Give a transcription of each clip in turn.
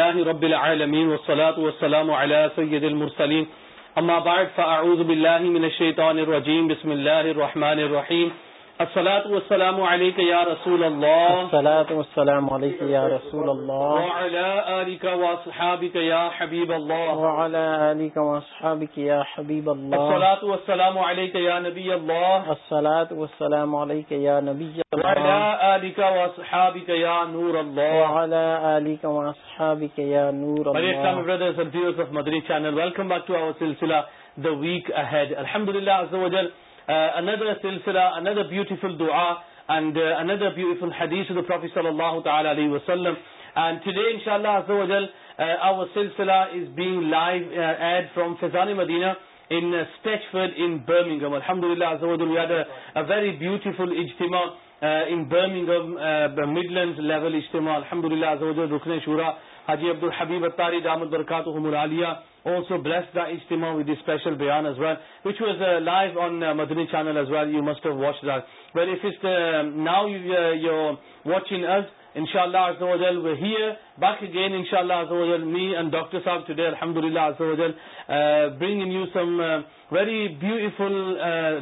اللہ رب والصلاة والسلام بعد المین و من وسلم سیدمسرم بسم اللہ الرحیم السلام والسلام عليك يا رسول الله السلام والسلام عليك يا رسول الله وعلى آلك واصحابك يا حبيب الله وعلى آلك واصحابك يا حبيب الله الصلاه والسلام عليك يا نبي الله الصلاه والسلام عليك يا نبي الله وعلى آلك واصحابك يا نور الله وعلى آلك واصحابك يا نور الله ليت سام brothers and views of مدريد channel welcome back to our سلسله ذا ويك اهيد الحمد لله عز وجل اندر اندر صلی اللہ تعالی وزل فیضان مدینہ ان برمنگما الحمد اللہ رخنے شورا حجی عبد الحبیب تاری دامداتی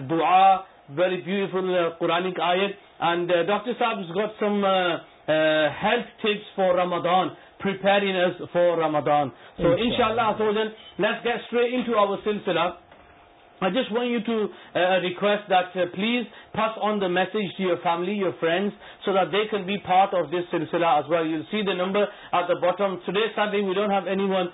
دعا ویری بیوٹفلانک آئر ڈاکٹر صاحب فار ر پریفرینس فار رمتان سو ان شاء اللہ گیسٹ انو اوور سلسلہ I just want you to request that please first on the message to you family your friends so that Dev this سیلاز you see دمبر at bottom today we don't have any one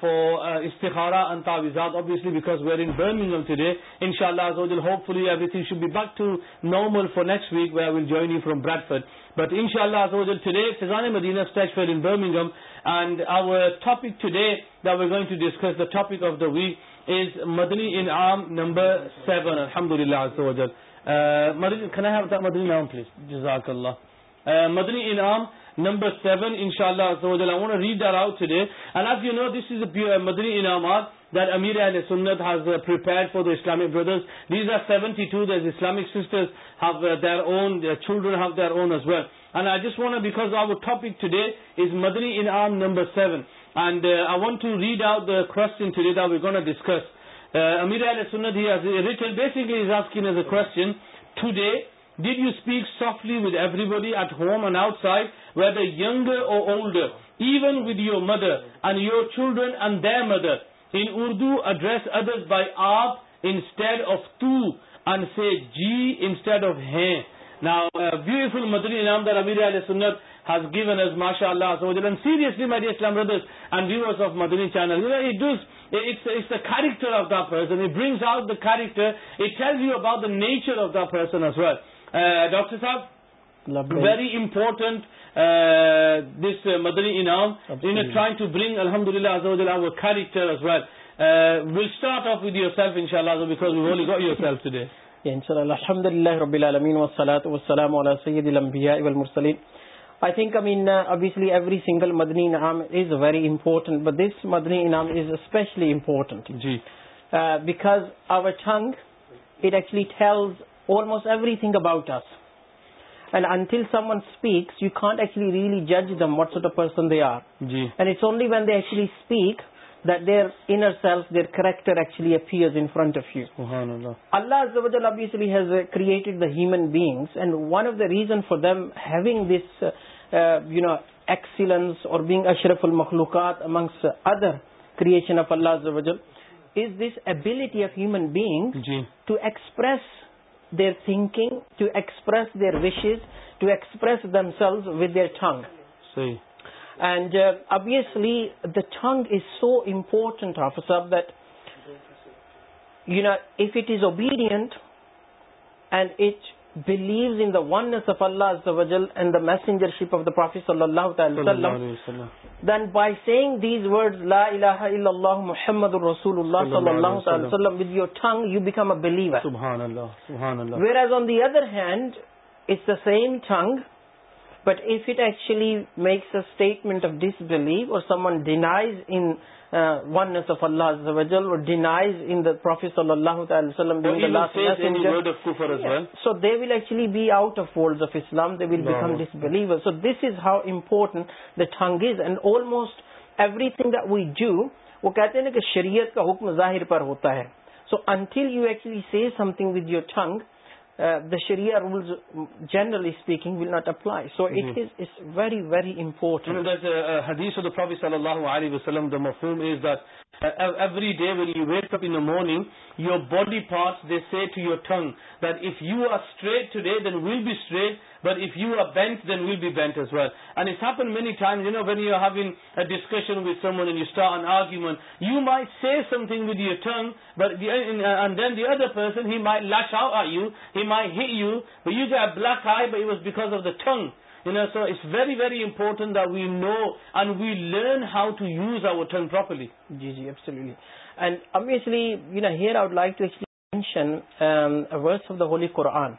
for استحاراسلی because we're Birmingham ٹے ان شاء اللہ will ہوپلیڈ be back to نو من for next week we I will join you from Bradford but ان شاء اللہ ٹڈانے مدین in Birmingham and I top today we're going to discuss topic of the week مدنی ان شاء اللہ مدنی ان today did you speak softly with everybody at home and outside with a young or old even with your mother and your چلڈرنڈ there mother in Urdu address other by آپ inter beautiful مدری ویریٹنٹ مدنی انعام الحمد للہ I think, uh, obviously every single Madani Inam is very important, but this Madani Inam is especially important. Uh, because our tongue, it actually tells almost everything about us. And until someone speaks, you can't actually really judge them, what sort of person they are. And it's only when they actually speak their ان self their character actually فی is in front of you Allah ابیسلیز created the human being and one of the reason for them having this you know excellence or being اشرف المخلوقات امنگس other creation of Allah is this ability of human بیگ to express their thinking ٹیکسپریس their wishes ٹیکسپریس them سیلز with their tongue and ابوئسلی the tongue is so important office دف it is obedient and it believes in one and the messengership of the prophet صلی اللہ وسلم then by saying these وڈ اللہ محمد الرسول اللہ صلی اللہ وز یورگ یو بیکم اےلیو ویئر other hand is the same tongue But if it actually makes a statement of disbelief or someone denies in uh, oneness of Allah Azza wa Jal or denies in the Prophet Sallallahu Alaihi Wasallam during the last messenger, word of kufr as yeah. well. So they will actually be out of worlds of Islam. They will no. become disbelievers. So this is how important the tongue is. And almost everything that we do, وہ کہتے ہیں کہ شریعت کا حکم ظاہر پر ہوتا ہے so until you actually see something with your tongue the شری rule general speaking will not apply so it's very very important حدیث الدی صلی اللہ علیہ وسلم every day will you wake up in morning your body part they say to your tongue دف you are straight today then will be straight but if you are bent then well be بینٹس ونگ but then Dev my hit you you بلک I but was because of the tongue so very very important we know and we learn how to use our turn properly جی جی on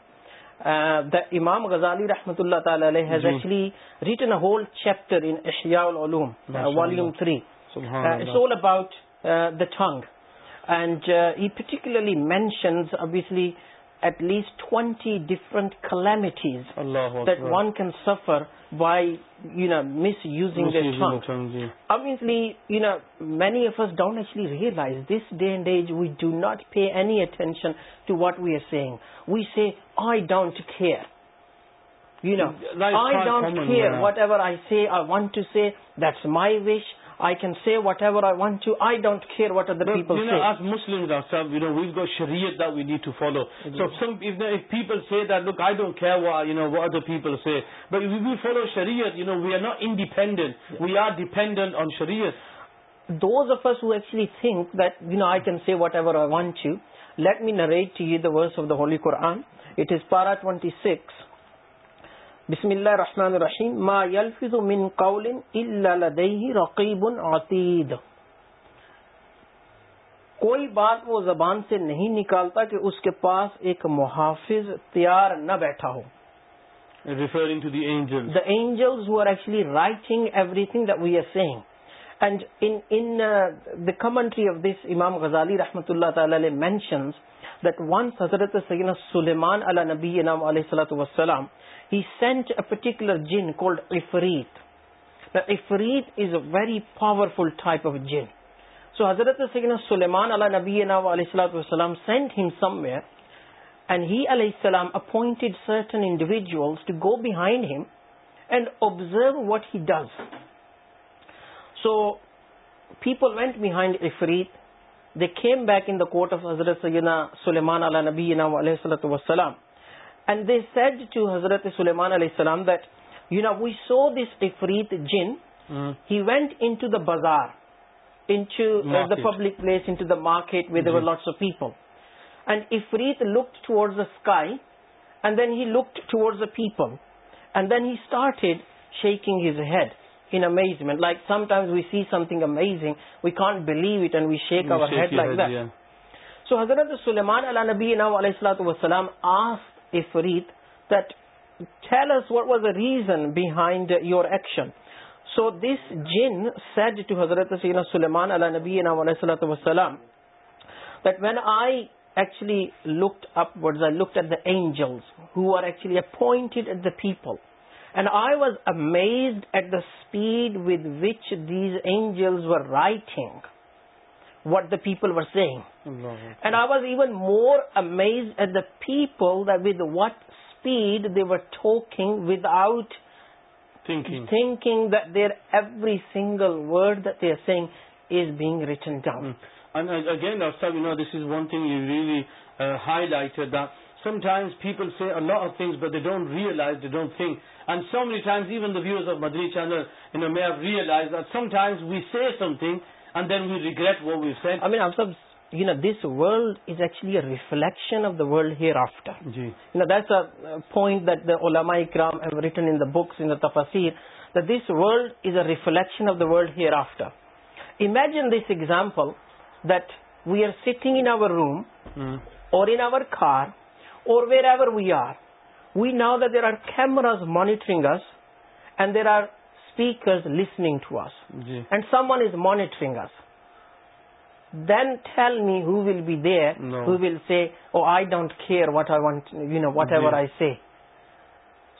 the Imam Ghazali رحمۃ اللہ تعالی علیہ has actually written a whole chapter in Ihya al-Ulum, uh, volume 3. Uh, it's all about uh, the tongue. And uh, he particularly mentions, obviously, at least 20 different calamities that one can suffer by, misusing their tongue. Yeah. Obviously, many of us don't actually realize this day and age we do not pay any attention to what we are saying. We say, I don't care. I don't care whatever I say, I want to say, that's my wish, I can see whatever I want you I ڈونٹنٹ we آرڈنو I see whatever I want you let مین ارے voice of the holy Quran it is پارا twenty six بسم اللہ الرحمن الرحیم ما یلفظ من قول الا لدیہ رقیب عتید کوئی بات وہ زبان سے نہیں نکالتا کہ اس کے پاس ایک محافظ تیار نہ بیٹھا ہو referring to the angels the angels who are actually writing everything that we are saying and in the commentary of this امام غزالی رحمۃ اللہ تعالی علیہ مینشنز دیٹ ونس حضرت سیدنا سلیمان علی نبی نام علیہ سلاۃ وسلام he sent a particular jinn called Ifrit Ifrit is a very powerful type of jinn so حضرت سیدنا سلیمان علی نبی نام علیہ السلۃ وسلام سینٹ ہم سم ویئر اینڈ ہی علیہ السلام appointed certain individuals to go behind him and observe what he does so people went behind Ifrit they came back in the court of حضرت سیدنا سلیمان علیہ نبی علیہ وسلم وسلام اینڈ دے سیڈ ٹو حضرت سلیمان علیہ السلام دیٹ یو نا وی سو دس افریت جن he went in to the bazaar the public place into the market with lots of people and Ifrit look towards the sky and then he looked towards the people and then he started shaking his head لیوٹ and we shake like so حضرت سلمان علاں نبی علیہ وسلم reason behind your action so this Jain said to حضرت سلمان علا نبی look upped I look at داجل at the people And I was amazed at the speed with which these angels were writing what the people were saying. And I was even more amazed at the people that with what speed they were talking without thinking that their every single word that they are saying is being written down. Hmm. And again, Ustad, this is one thing you really uh, highlighted, that point written books تفصیل of داڈ ہیجن this example they are sitting in our room or or wherever we are, we know that there are cameras monitoring us and there are speakers listening to us. And someone is monitoring us. Then tell me who will be there, who will say, oh, I don't care what I want, whatever I say.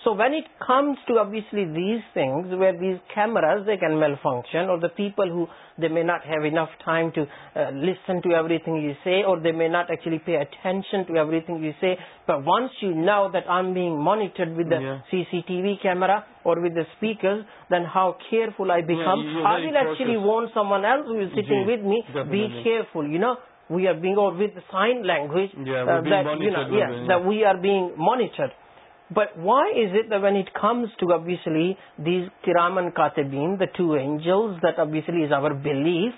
So when it comes to obviously these things where these cameras, they can malfunction, or the people who, they may not have enough time to uh, listen to everything you say, or they may not actually pay attention to everything you say. But once you know that I'm being monitored with the CCTV camera or with the speakers, then how careful I become. I will actually warn someone else who is sitting with me, definitely. Be careful, you know. We are being, or with sign language, uh, that we are being monitored. But why is it that when it comes to obviously these Kiram and Katibin, the two angels, that obviously is our belief,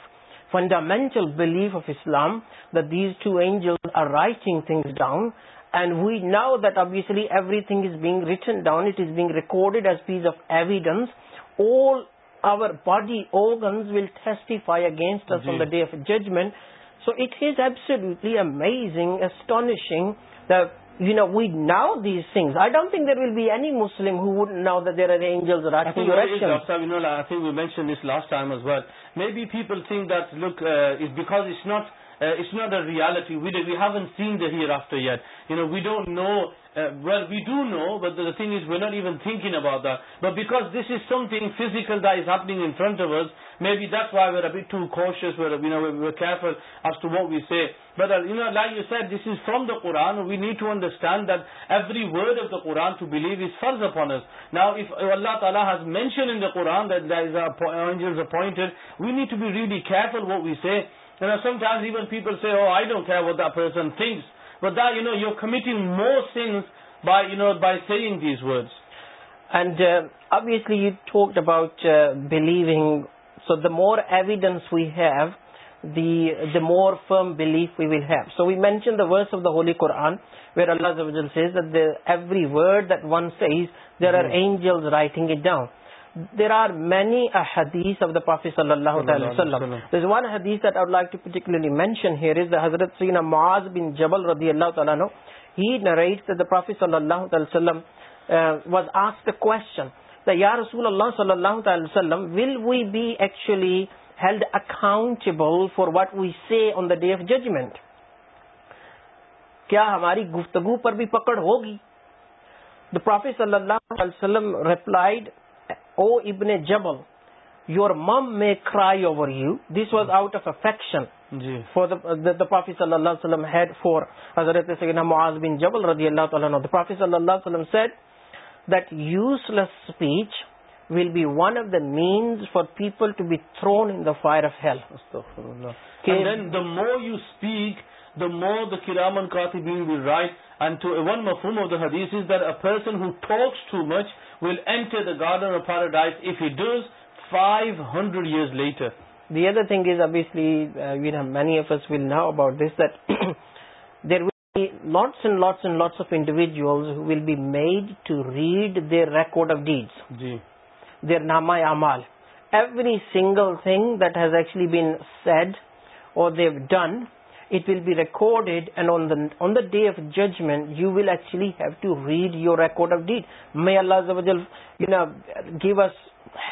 fundamental belief of Islam, that these two angels are writing things down, and we know that obviously everything is being written down, it is being recorded as piece of evidence, all our body organs will testify against us on the day of judgment. So it is absolutely amazing, astonishing, that you know we know this Thar doing there will be as نویر ویشن this last me be people سیگ دک because not the reality we've seen دافٹ نو where we do know but the thing is we not even think انگ اب the but because this is something physical the is happening in front of us me better اب ٹوشلز from the Quran we need to understand دوری word of the Quran to believe ویس سرز if on ارس now if Allah تعالیٰز mention in the Quran this is a point we need to be really careful what we سیزن people person things Brother, you're committing more sins by saying these words. And uh, obviously you talked about uh, believing. So the more evidence we have, the more firm belief we will have. So we mentioned the verse of the Holy Quran where Allah says that every word that one says, there are mm-hmm. angels writing it down. ہماری گفتگو پر بھی پکڑ ہوگی دا پروفیس اللہ replied او ابن جبل your مم may cry over you this was out of affection پافی صلی اللہ جبل رضی اللہ تعالی صلی اللہ وسلم said this speech to one mafum of the means for people to be who talks too much ویلٹر گارڈنڈریڈ دی ادر تھنگ از ابسلیفس will know about this there will lots lots of individuals will be made to read the record of deed there نا my امال every single thing these actually bad or it will be recorded, and on the day of judgment, you will actually have to read your record of deed. May Allah give us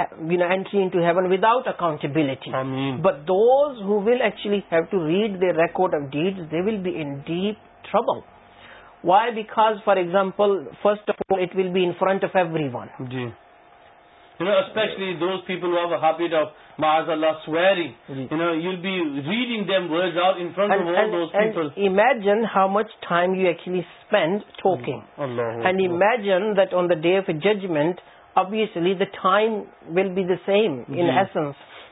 entry into heaven without accountability. Ameen. But those who will actually have to read their record of deeds, they will be in deep trouble. Why? Because, for example, first of all, it will be in front of everyone. جن how much time you actually spend talking and you imagine then the day of ججمنٹسلی the time will be the same اینس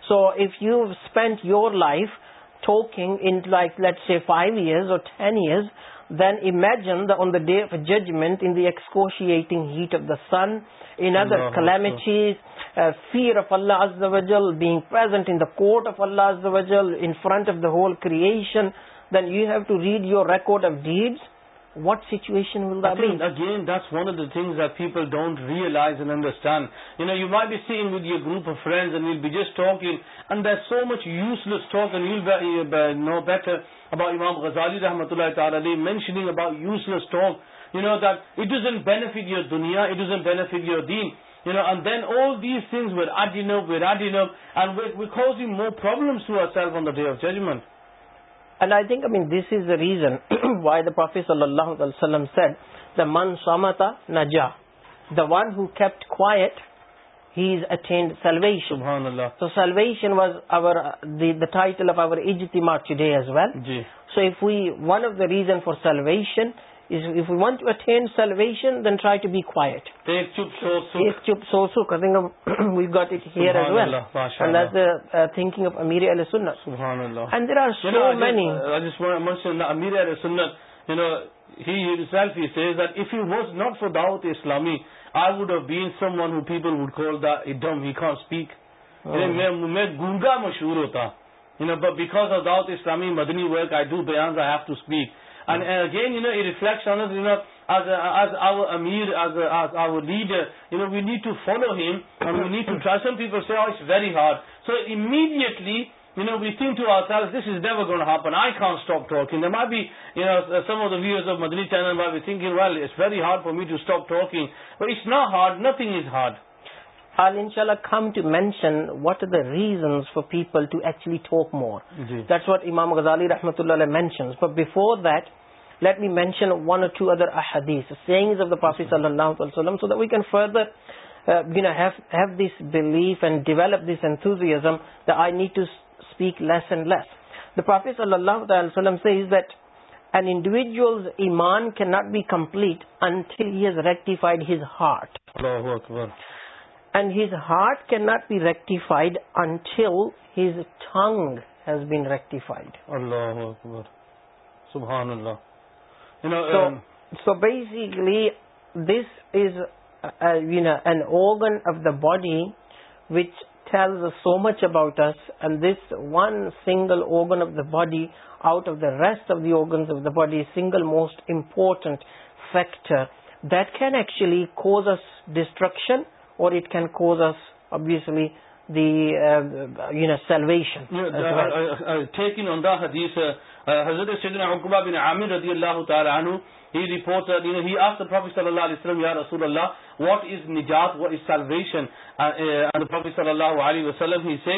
so if you spend your life talking and like let see five years or ten years then imagine then day of judgement in excruciating heat of the sun and other calamities fear of Allah is دجل bigger کوٹ of Allah is the وزل in front of the whole creation then you have to read your record of deed what situation again this one of the thing are people don't realize and understand you know you are busy with you گر group of friends and the so much useless no better about امام غزالی رحمۃ اللہ تعالیٰ علی mentioning about useless you know that is an بیف your دنیا it is an بینیفڈ your دین you know and then all these things where are they now where are they now and where was more problem judgement mean this is the reason why the صلی اللہ said دا من سامتا نہ جا the one who quiet he is attained salvation so salvation was there today as well so if we one of the reason for salvation اسلامی I would بیس someone ویپل would call we کپیک میں گنگا مشہور ہوتا اسلامی مدنی ورک آئی ڈو بیان اسپیک گنفلیکس آن از این آر امیر our leader follow him we need to شا سم پیپل ویری ہارڈ سومیڈیٹلیزنگ مدرینگ well it's very hard for me to stop talking it's not hard nothing is hard آل ان شاء اللہ come to mention what are the reasons for people to ایچ more that's what امام غزالی رحمۃ اللہ دی mention one two other of دافی صلی اللہ so that we can further have this belief and develop this enthusiasm the I need to speak less and less the prophet صلی اللہ علیہ وسلمویجل ایمان can not be complete until has rectified his heart and his heart can not be rectified until his tongue has been rectified اللہ اکبر سبحان اللہ so basically this is you know N organ of the body which tells so much about us and this one single organ of the body out of the rest of the organs of the body single most important factor that can actually cause us destruction or رسول اللہ what is نجات صلی اللہ علیہ وسلم ہی سے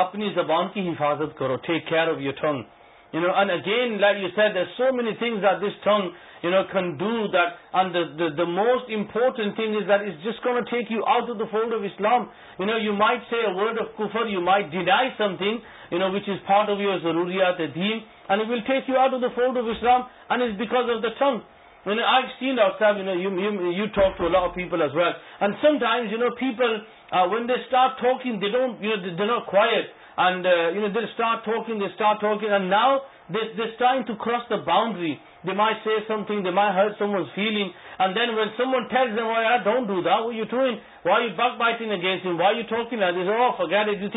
اپنی زبان کی حفاظت کرو take care of you tongue you know and again you said many things are this tongue you know can do that and the most important thing is this جس کو take you out of the fold of Islam you know you might say a word of کوفر you might deny something you know which is فاٹ of your ضروریاتھیم and will take you out of the fold of Islam and is because of the thing you آئیل out سیپ you talk to lower people as well sometimes you know people when they start talk and they don't you that نگ this and now this this to cross the boundary the my say something they my Hare feel and then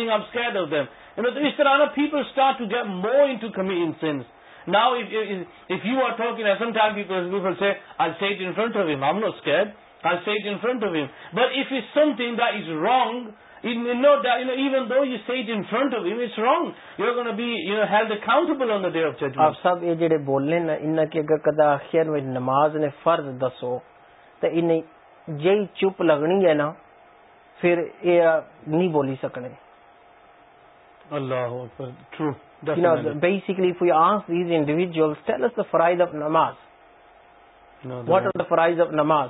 وائیز اس طرح to get more sense now you آرکنگ of him no scared آئیٹ انٹ of but if something this wrong بولنے نماز نے فرض دسویں جی چپ لگنی ہے نا یہ نہیں بولی سکس آف نماز واٹر آف نماز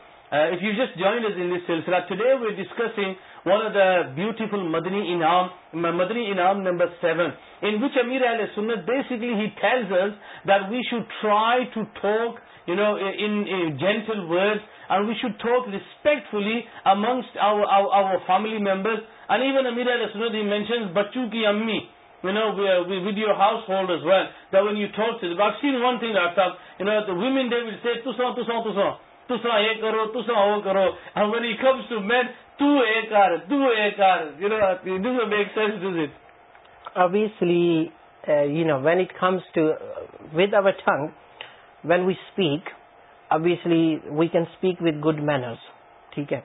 if you just join us انس سلسلہ today we are discussing one are بل مدنی مدنی انعام نمبر سیون ویچ امیر بیسکلیز that we should try to talk you know جینٹر we should talk respectfully among family member and even امیر بچوں کی امی you know with you house holder well when you talks ویمنٹ you know when it comes to with our tongue when we speak obviously we can speak with good manners ٹھیک ہے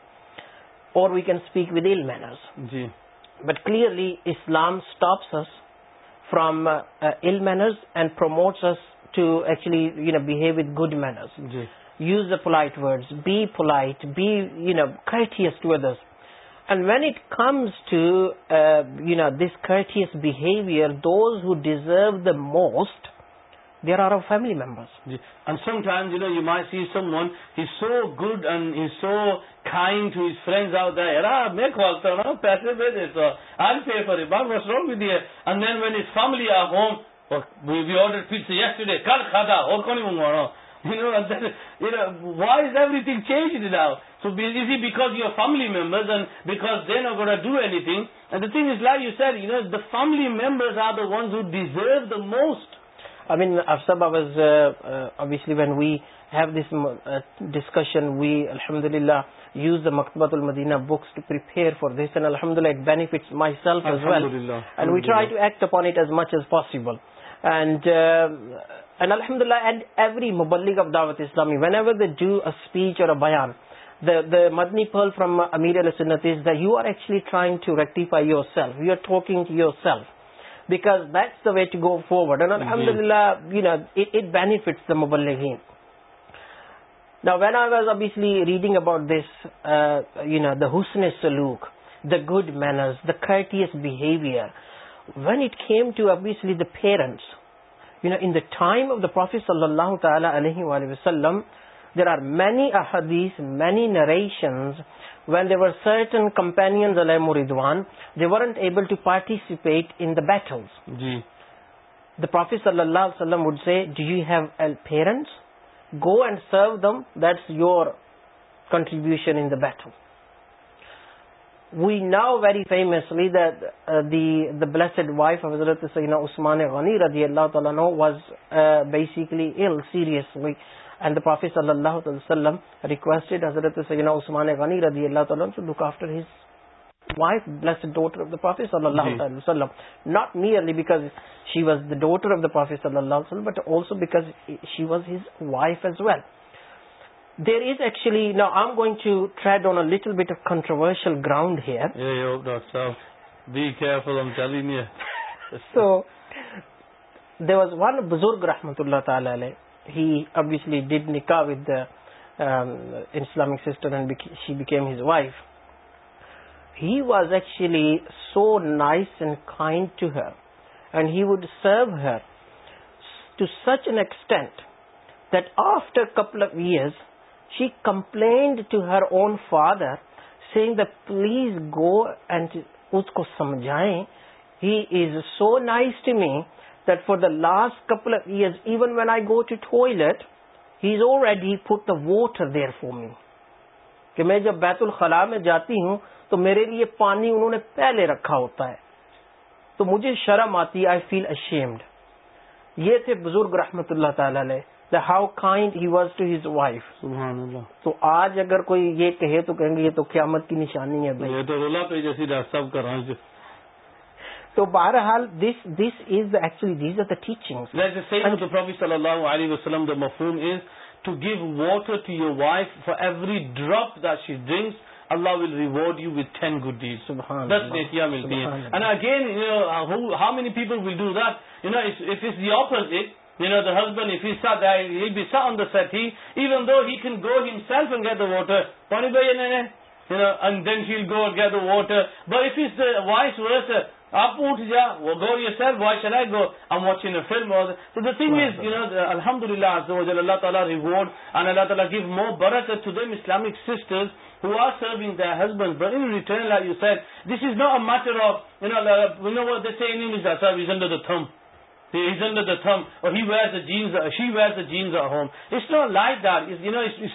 اور we can speak with ill manners جی but clearly Islam stops from ill manners and promotes you know behave with good manners جی use اولا be polite be you نا courteous when it comes to نس کرو the most ممبر میں کل کھا تھا اور کون منگوانا س ڈسکشن وی الحمد للہ یوز دا مقتباد مدینہ books to per for this الحمد اللہ beats myself we try to act upon it as much as possible and and الحمد اللہ ایٹ ایوی مبلک اب دعوت اسلامی whenever do a speech or مدنی پل فرام امیر الحت اس trying to rectify yourself you are talk to yourselves مبلک ویز ابلی ریڈنگ اباؤٹ حسن سلوك the good manners the courteous behaviour when اٹھیم to obviously the you know in the time of the prophet صلی اللہ تعالی علیہ وسلم دیر آر مینی احدیس many narrations when there were certain campaign they weren't able to participate ہاؤس دافیس صلی اللہ علیہ وسلم would say you have a preference go and serve them that's your contribution but ہاؤس we know very famous we داڈ wife of حضرت السینہ عثمان غنی اللہ تعالیٰ واز بیسکلی سیریس پروفیس صلی اللہ وسلم حضرت السّینہ عثمان غنی اللہ صلی اللہ علیہ وسلم ناٹ نیئر آف دافیس صلی اللہ علیہ وسلم as well there is actually now I going to try ڈون a little bit controversial ground here so there was one بزرگ رحمت اللہ تعالیسلی ڈیڈ نکا with Islamic sisters wife he was actually so nice and kind to her and he would serve her to such an extent that after couple of years she complained to her own father saying the please go and اس کو سمجھائیں he is so nice to me the last couple even when I go ٹوٹ head he would there فومی جب بیت الخلاء میں جاتی ہوں تو میرے لیے پانی انہوں نے پہلے رکھا ہوتا ہے تو مجھے شرم آتی ہے آئی فیل اشیمڈ یہ تھے بزرگ رحمۃ اللہ تعالی how kind he was to his wife تو آج اگر کوئی یہ کہے تو کہیں گے یہ تو قیامت کی نشانی ہے بھائی تو رولا پہ جیسی صاحب کر رہا ہوں تو بہرحال this this is actually these are the teaching صلی اللہ علیہ وسلم دا مفہوم is to give water to your wife for every drop that she drinks Allah will reward you with ten good deeds دس ملتی ہیں and again how many people will do that you know is the this You know, the husband, if he sat there, he'll be sat on the settee, even though he can go himself and get the water. You know, and then she'll go and get the water. But if it's the vice versa, Well, go yourself, why should I go? I'm watching a film. So the thing is, you know, the, Alhamdulillah, Allah Ta'ala reward, and Allah Ta'ala give more barakah to them Islamic sisters who are serving their husbands. But in return, like you said, this is not a matter of, you know, like, you know what they say in English, that service under the thumb. Thumb he where jeans a jeans are home it's no life this knows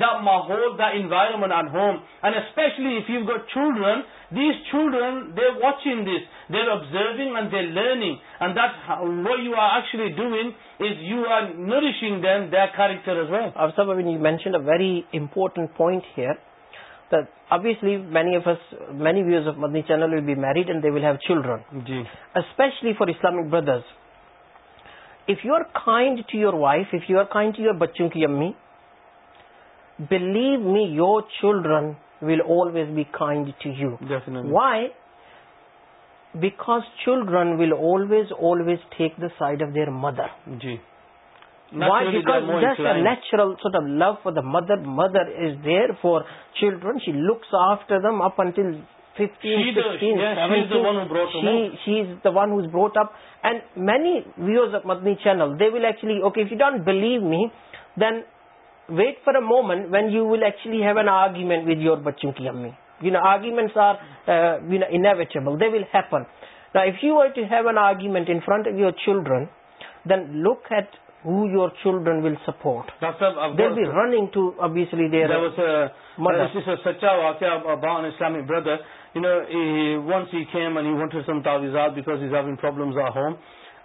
the whole the environment on home and ایسپلیف you go children these children they watch and these there ابز and they learning what you are H doing is you are nourishing دین دیٹیکچرٹنٹ point channel will be married and they will have children especially for Islamic brothers if you are kind to your wife if you are kind to you are بچوں کی امی believe me your children will always be kind to you why because children will always always take the side of their mother جی وائٹ most natural for the mother mother is there for children she looks after them up until fifteen one who is brought up and many we as Madani channel they will you don't believe me then wait for moment when you will actually have an argument with you are بچوں کی امی argument آرچل they will ہیوائٹ to have an argument in front of you children then look at home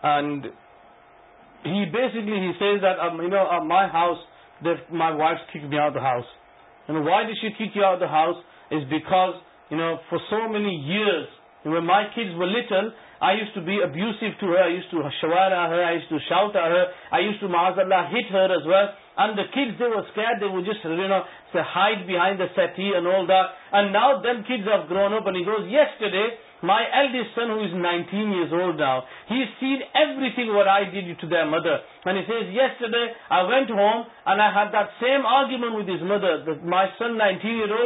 and basically that my house my wife کی house وائڈ شو کی house is because for so many years my کس و little I yes to be abusive to you ٹوشو to شاؤ are آئی ٹوز اللہ hits of group yes day my L Ds sons نائنڈ now seen everything mothers yes ٹے I went home and I them are گی من وز mother my سنٹینسٹ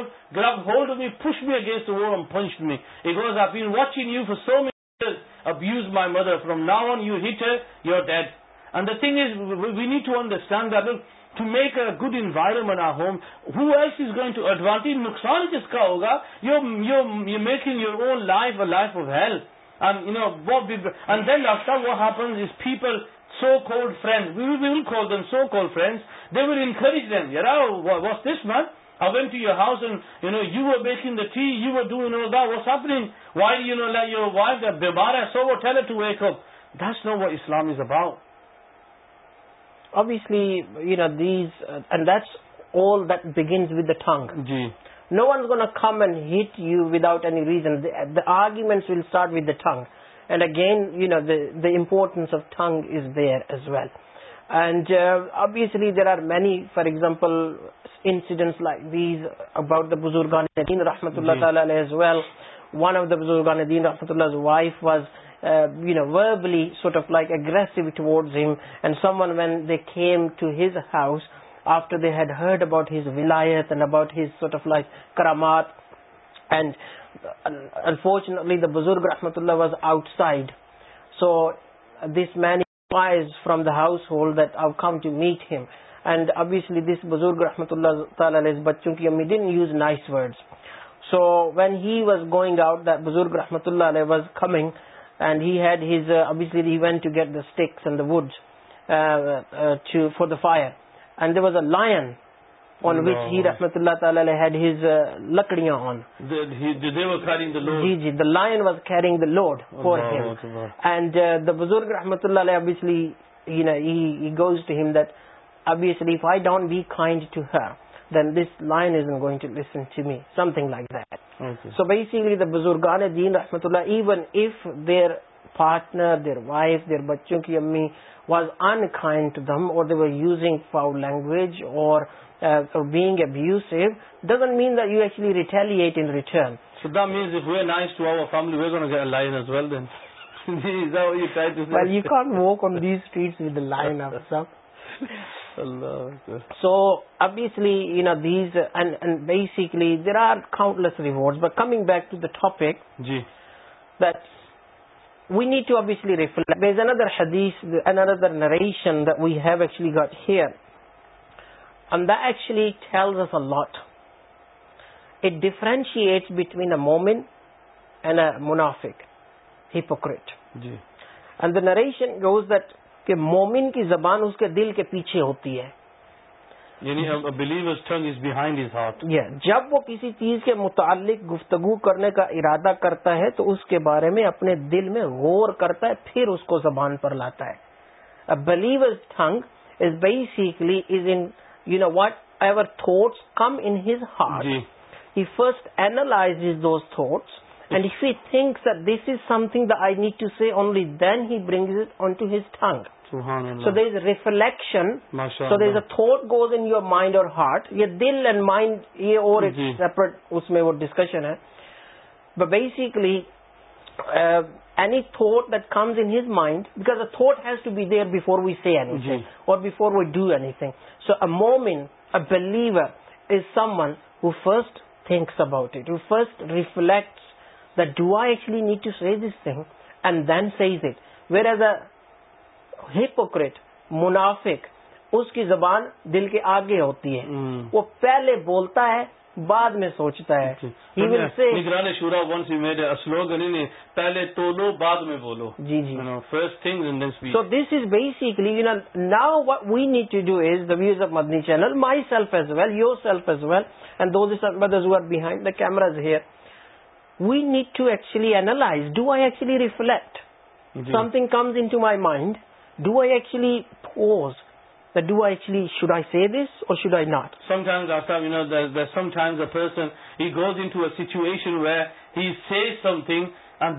meat was up watching you for so me اب use my mother from now on you hate her you are dead and the thing is we need to understand that to make a good environment a home who's going to ایڈوانٹ نقصان کس کا ہوگا you making your own life افلت you know what then وو happens people so called friend will call دن so called friend they will encourage then your آس this مس thing no one got a کمن heat you without a reason the argument will start with the tongue and again you know the the importance of tongue is there as well for example and someone when they کے بزرگ رحمت اللہ was outside so this man wise from the household them to meet him and obviously this بزرگ رحمۃ اللہ بچوں کی was going out بزرگ رحمۃ اللہ علیہ was coming and head obviously went to گیٹیکس این دا و for the fire and the was a lion رحمت اللہ تعالیڈ لکڑیاں the load for and the بزرگ رحمت اللہ گوز ٹو دبیسلیٹ bed to then this lying like دئیلی دا بزرگ آن دین رحمت اللہ even if their partner their wife their بچوں کی امی واض انڈ دم اور دی واؤ لینگویج اور بیگ ڈزنٹ مینٹ یو ایچ retaliate return so obviously basically there are come back to the topic جیٹ وی نیڈ ٹوئسلی ریفلیکٹ اندر نریشن گٹ ہ ان دا ایکچ لٹ ڈیفرینشیٹ بٹوین اے مومن اینڈ اے منافک ہیٹ جی نریشن مومن کی زبان اس کے دل کے پیچھے ہوتی ہے یعنی جب وہ کسی چیز کے متعلق گفتگو کرنے کا ارادہ کرتا ہے تو اس کے بارے میں اپنے دل میں غور کرتا ہے پھر اس کو زبان پر لاتا ہے a believe is tongue is بہ is in you know whatever thoughts come in his heart he first analyse those thoughts and if you think this is something that I need to see only then he brings it on to his tongue so there is reflection so there is a thought goes in your mind or heart یہ دل and mind یہ اور separate جی۔ اس میں وہ discussion ہے but basically believer is someone who first thinks about it first reflect that do actually need to see this thing and then says it where a hypocrite منافق اس کی زبان دل کے آگے ہوتی ہے وہ پہلے بولتا ہے بعد میں سوچتا ہے جی۔ شورا پہلے بعد میں بولو جی جی first thing so this is basically now we need to do is the views of Madani channel myself as well yourself as well and behind the cameras is we need to actually analyse do I actually reflect something comes in to my mind do I actually pause ڈوچلی goes in سیچویشنگ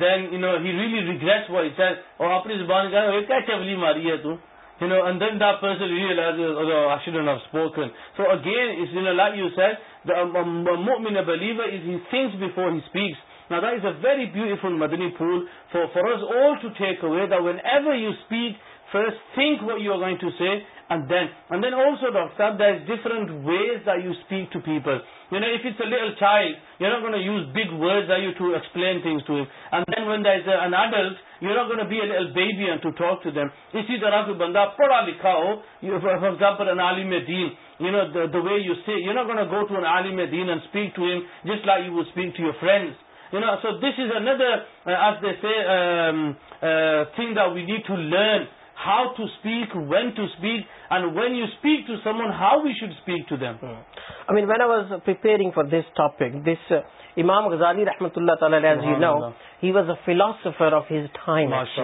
دینا regret or مو مین believe things before he speaks a very beautiful Madani پھول for for all to take away the whenever you speech fresh think who you گوائنٹ to see and then and then also doctor صاحب there is different ways I you speak to people child you know use big words N اڈ you not be at bad to talk to them اسی طرح کوئی بندہ پڑھا لکھا ہو for example Aleem a then you know the way go to an عالیم then speak to him just like you ویک to you friends another thing to learn how to speak when to speak when you speak to some how we should to them I mean when I was پرس topic this امام غزالی رحمت اللہ تعالی know he was a philosopher of ہزم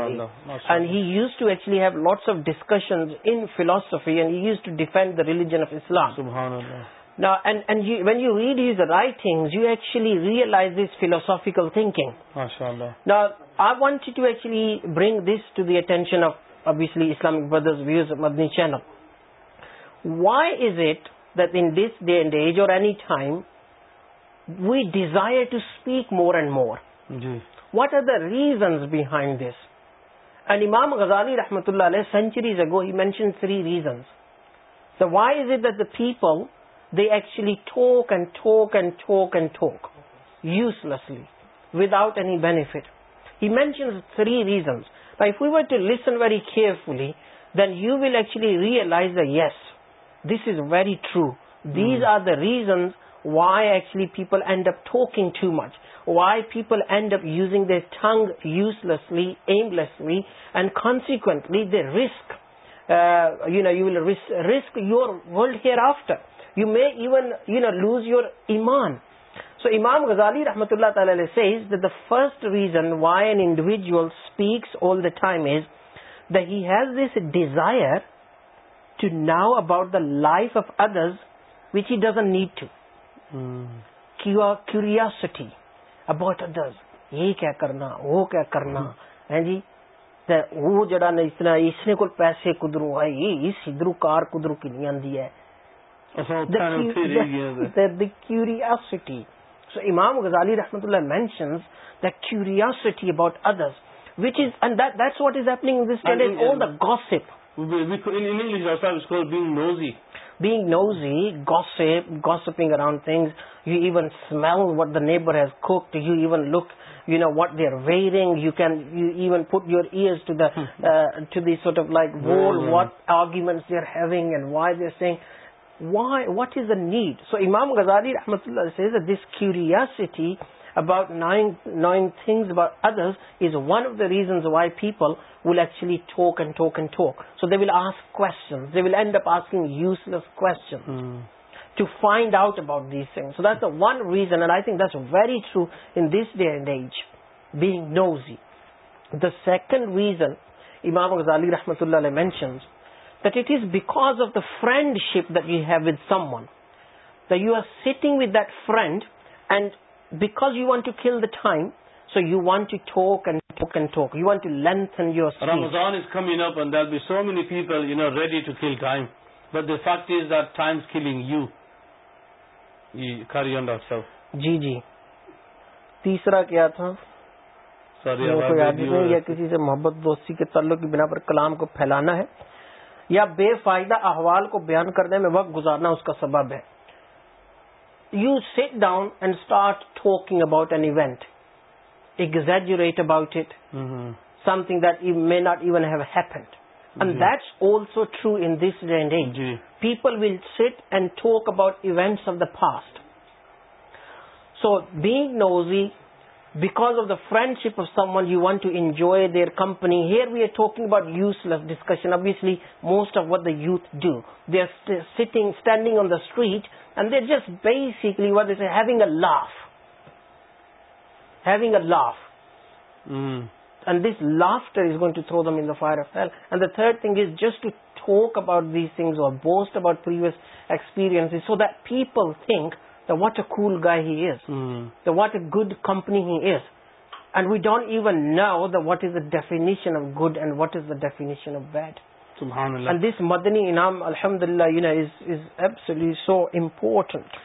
اللہ he uses ٹولیٹس of discussions in philosophy and you uses to defend the religion of Islam when you read ہزٹ thing you ایس realise this philosophical thinking I وانٹلی bring this to the attention of obviously Islamic Brothers views of Madani channel. Why is it that in this day and age or any time we desire to speak more and more? What are the reasons behind this? And Imam Ghazali rahmatullah alayhi, centuries ago, he mentioned three reasons. So why is it that the people, they actually talk and talk and talk and talk uselessly without any benefit? He mentions three reasons. Now, if we were to listen very carefully, then you will actually realize that yes, this is very true. These hmm. are the reasons why actually people end up talking too much, why people end up using their tongue uselessly, aimlessly, and consequently they risk, uh, you will risk your world hereafter. You may even, lose your iman. امام غزالی رحمت اللہ تعالیز the first reason why an individual the has this desire to know about the life of ادرچ head to curiosity about other یہ کیا کرنا وہ کیا کرنا جی وہ پیسے کدھر ادھر کار کدھر کینی جی ہے دا کیو ریاستی سو امام غزالی رحمتہ اللہ mention the curiosity about others what using nosy gossip gossiping around things you even Asma neighbours coat they are wearing you can پور ایئر ووٹ وٹ آرگینٹ اینڈ وائز why what is the need so Imam غزالی رحمت اللہ this curiosity about knowing things other is one of the reasons why people will actually ویل ask call and asking useless کون to find out about this thing so this one ریزنک this very true in this age بیگ نوز the second reason Imam غزالی رحمت اللہ mention lengthen it is because of the friendship there have someone many you are sitting with friend and time. You want to kill the time so you want ٹوک you on yourself. جی جی تیسرا کیا تھا یا کسی سے محبت دوستی کے تعلق کی بنا پر کلام کو پھیلانا ہے یا بے فائدہ احوال کو بیان کرنے میں وقت گزارنا اس کا سبب ہے you sit down and start talking about an event exaggerate about it some that may not even have happened and that's also true in this age people will sit and talk about events of the past so being nosy because of the friendship of someone, you want to enjoy their company. Here we are talking about useless discussion. Obviously, most of what the youth do, they are standing on the street, and they're just basically, what they say, having a laugh. Having a laugh. Hmm. And this laughter is going to throw them in the fire of hell. And the third thing is just to talk about these things or boast about previous experiences so that people think what a cool guy has what a good company he is and we don't even know the what is the definition of good and what is the definition of bad this مدنی انعام الحمد اللہ so important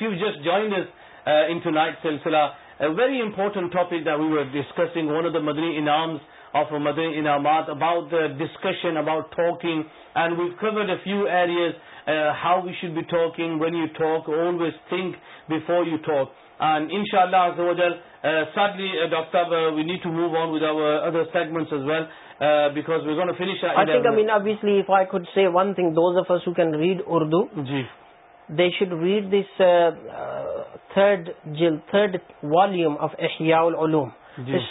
just joining this night سلسلہ در discuss one مدنی انامس of ا مدر انعامات about discussion about talking and with covered a few areas how we should be talking when you talk own was think before you talk and ان شاء اللہ we need to move on other segment well because Urdu جی they should read this third volume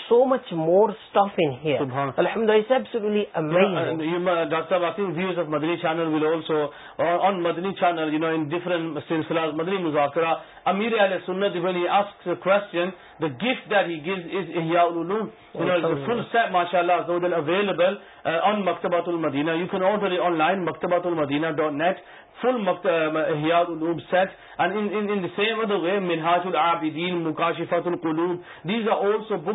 so much more stuff Mori Madani channel مدنی مذاکرہ امیر سنت اللہ available on Maktabatul Madina you can all online Maktabatul Madina dot net فلوب set and same other way منہاج العاب مکاشفت مکاشف these are also بالکل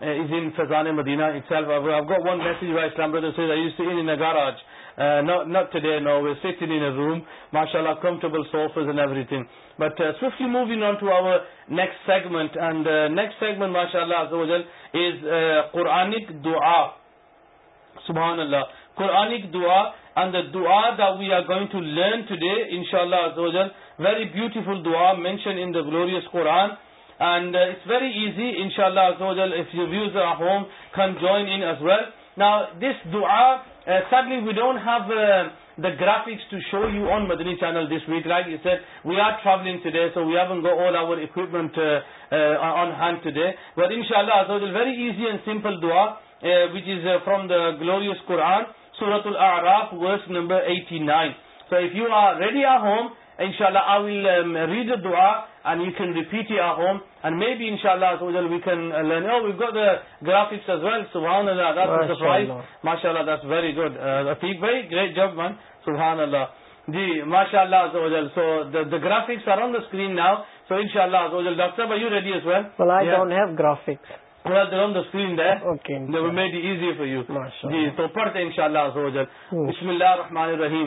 مدینہ روم ماشاء اللہ قرآن سبحان اللہ قرآن ان شاء اللہ روزن ویری بیوٹیفل دعا mention glorious Quran and it's very easy ان شاء اللہ زو well you use are home کن جائیں سٹلی we don't have the graphics to show you on Madani channel we are ٹراگ today so we've go all over equipment on hand today what ان شاء اللہ زو will very easy and simple dua which is from the glorious کور آن سورت آر آپ وس number eighteen so if you are ready are home ان شاء اللہ I will read the the and you can repeat it at home and maybe inshallah we can learn oh we've got the graphics as well subhanallah that's a surprise mashallah that's very good uh, Afiq bhai great job man subhanallah جی ماشاء اللہ so the graphics are on the screen now so ان شاء اللہ doctor تھوڑا دون دا send ہے جی، تو پڑھتے ان شاء اللہ سو جا بسم اللہ رحمٰن الرحیم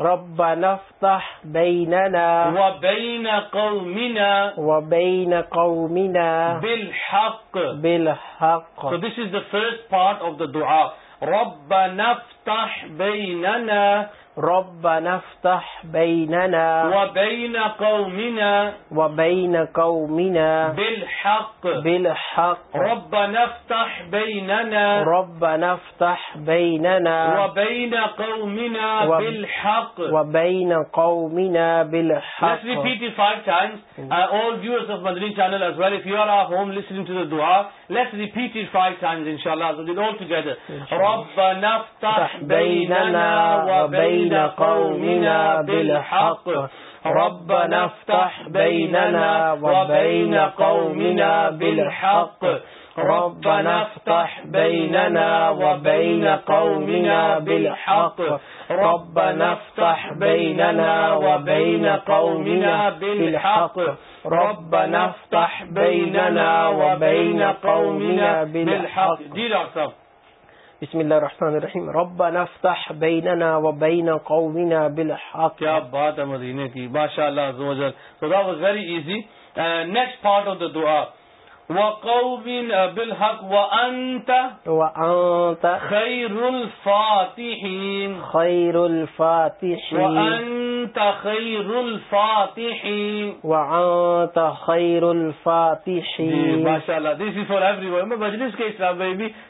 رب نفتح بيننا وبين قومنا وبين قومنا بالحق بالحق so this is the first part of the dua رب نفتح بيننا ربنا افتح بيننا وبين قومنا وبين قومنا بالحق بالحق ربنا افتح بيننا ربنا افتح بيننا وبين قومنا بالحق وبين قومنا بالحق Let's repeat it five times uh, all viewers of Madrid channel as well if you are at home listening to the dua let's repeat it five times inshallah so all together ربنا افتح بيننا وبين مینا قومنا بالحق ربنا افتح بيننا وبين قومنا بالحق ربنا افتح بيننا وبين قومنا بالحق ربنا افتح بيننا وبين قومنا بالحق ربنا افتح بيننا وبين قومنا بالحق جی ڈاکٹر صاحب بسم اللہ الرحمن الرحیم اس میں رسیم ربط قومنا بالحق کیا بات ہے مدینے کی ماشاءاللہ carry easy next part want want خیر الفاتحین خیر الفاتحین وانت خیر الفاتحین الفاتحین وانت خیر ماشاءاللہ مجلس کے اسلام میں بھی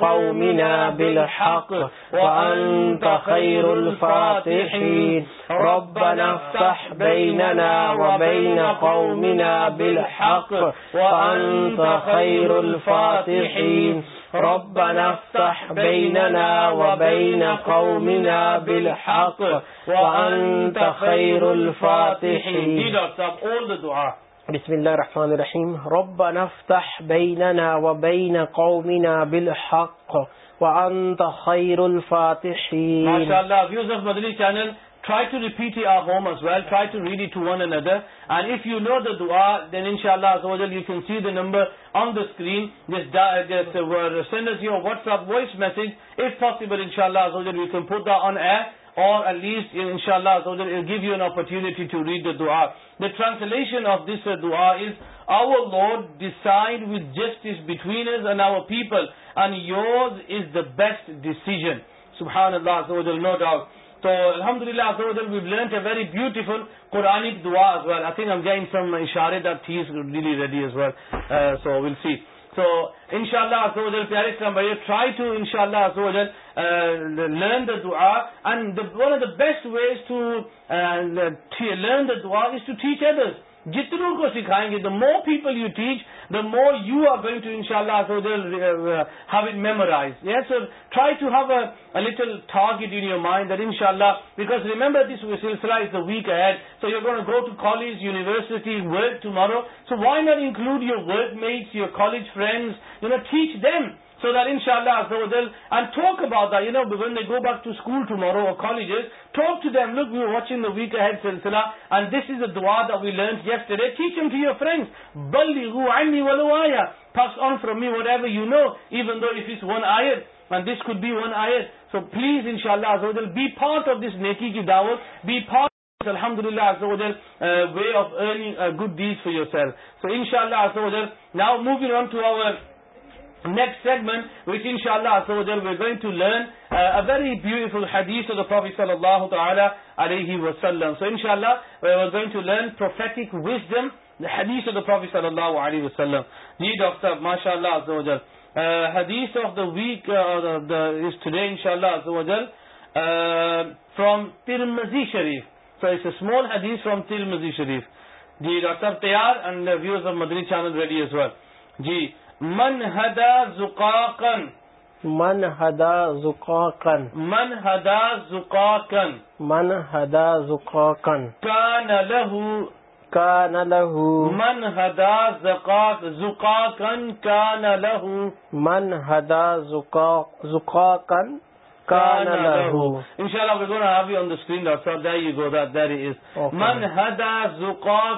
قومنا بالحق وأنت خير الفاتحين ربنا افتح بيننا وبين قومنا بالحق وأنت خير الفاتحين ربنا افتح بيننا وبين قومنا بالحق وأنت خير الفاتحين بسم اللہ الرحمن الرحیم ربنا افتح بیننا وبین قومنا بالحق وانت خیر الفاتحین ماشاءاللہ try try to to to repeat it it at home as well read one another and if if you you know the the the dua then inshallah inshallah azawajal azawajal can can see number on screen just, just uh, send us your whatsapp voice message possible put that on air or at least ان شاء اللہ give you an opportunity دعا the translation of this دعا now decide with justice between us and our people and your is the best decision سبحان اللہ will no doubt تو الحمد للہ ویلنٹ ویری بیوٹیفل قرآن دعا دا تھری ریڈیز تو ان شاء اللہ پیاری کرم ٹرائی ٹو انشاء اللہ of the best ways to learn the ٹھیک جتنوں کو سکھائیں گے the more people you teach the more you are going to ان شاء اللہ سو دل have it memorise yes sir try to have a it in your mind that ان شاء اللہ بیکاز ریمبر دس سلسلہ is the weekend so you go go to college university work to مارو so Y not include your work mates your college friends you know teach them ان شاء اللہ this could be one so please ان شاء اللہ be part of this نیکی کی دعوت الحمد للہ of earning good deeds for you sir so ان شاء اللہ مووی آن ٹو او ویکفٹ فرام ترمزی شریف جیار جی من ہدا ذکا من ہدا زکاکن من ہدا زکا من ہدا زکاکن کا نہو کا نہو من ہدا ذکا ذکا کن کا نہو من ہدا ذکا ذکا کا نا لہو ان شاء اللہ گورا اسکرین من ہدا you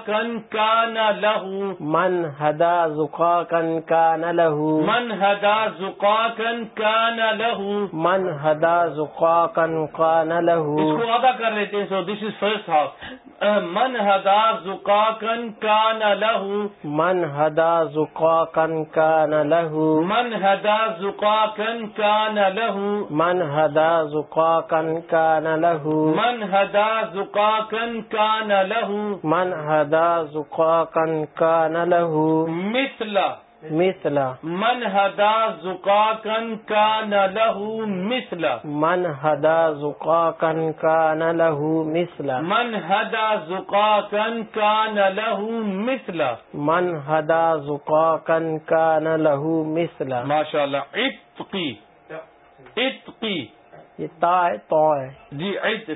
کن کا نا لہو من ہدا زکا کن کا نا لہو من ہدا زکا کن کا نا لہو من ہدا زکا کن کا نا لہو اس کو ادا کر لیتے من ہدا زکا کن کا نا لہو من ہدا زکا کن کا نا لہو من ہدا زکا کن کا نا لہو من ہدا هدا ذکا كان له من هدا زکا كان له من هدا زکا كان له مثل مثل من ہدا زقاقن کن کا نہو مسل من ہدا زقاقن کن کا نہو مسل من ہدا زقاقن کن کا نہو مسل من ہدا زقاقن کن کا نہو مسل ماشاء اللہ اب جی ات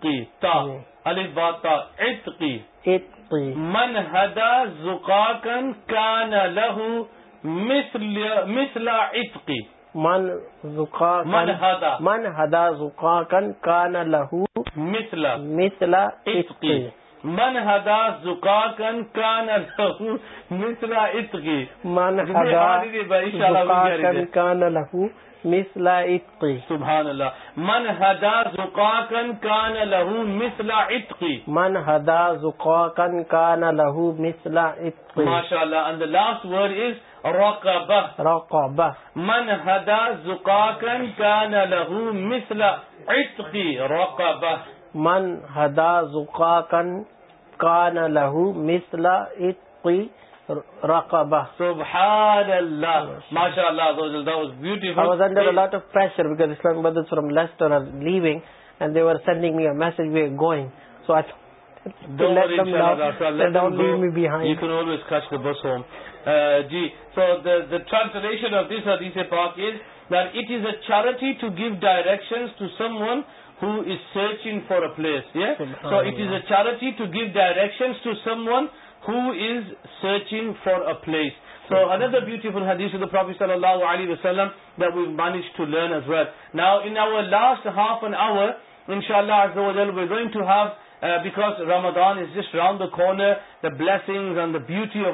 کی علی بات کی منہدا زکاکن کا نہو مسل مثلا ات کی من ہدا منہدا زکاکن کا نہو مثلا مثلا اط اتقی من ہدا زکا کن کا نا لہو مسلا اتکی منشاء اللہ کا نا لہو مسل اتقی اللہ من ہدا زکا کن کا لہو مسلا اتقی من ہدا زکا کن کا لہو مسلا اتقی ماشاء اللہ دا لاسٹ ورڈ از رقبہ رقبہ من ہدا زکا کن کا لہو مسل اتقی رقبہ روکا من ہدا زکا کن کان لہو مسلا sending me message we going so جیسے direction to someone his searching for a place a چارجی to give direction فارس سو ادر داٹیش پر صلی اللہ علیہ وسلم رمادان کار دف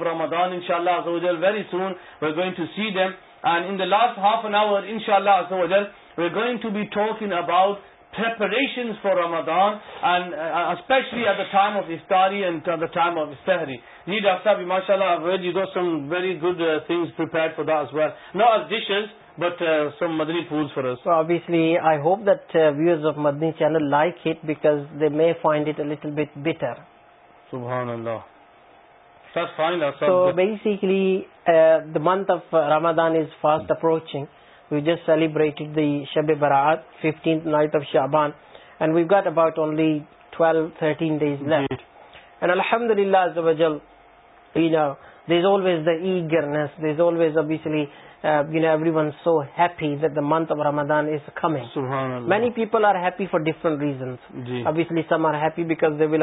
رماد اللہ very soon ووائنگ to see them and in last half an hour ان شاء اللہ going to be talking about for real like hit because they may find it لٹرند basically the month of Ramadan is fast approaching many people are happy for different reasons some are happy because the will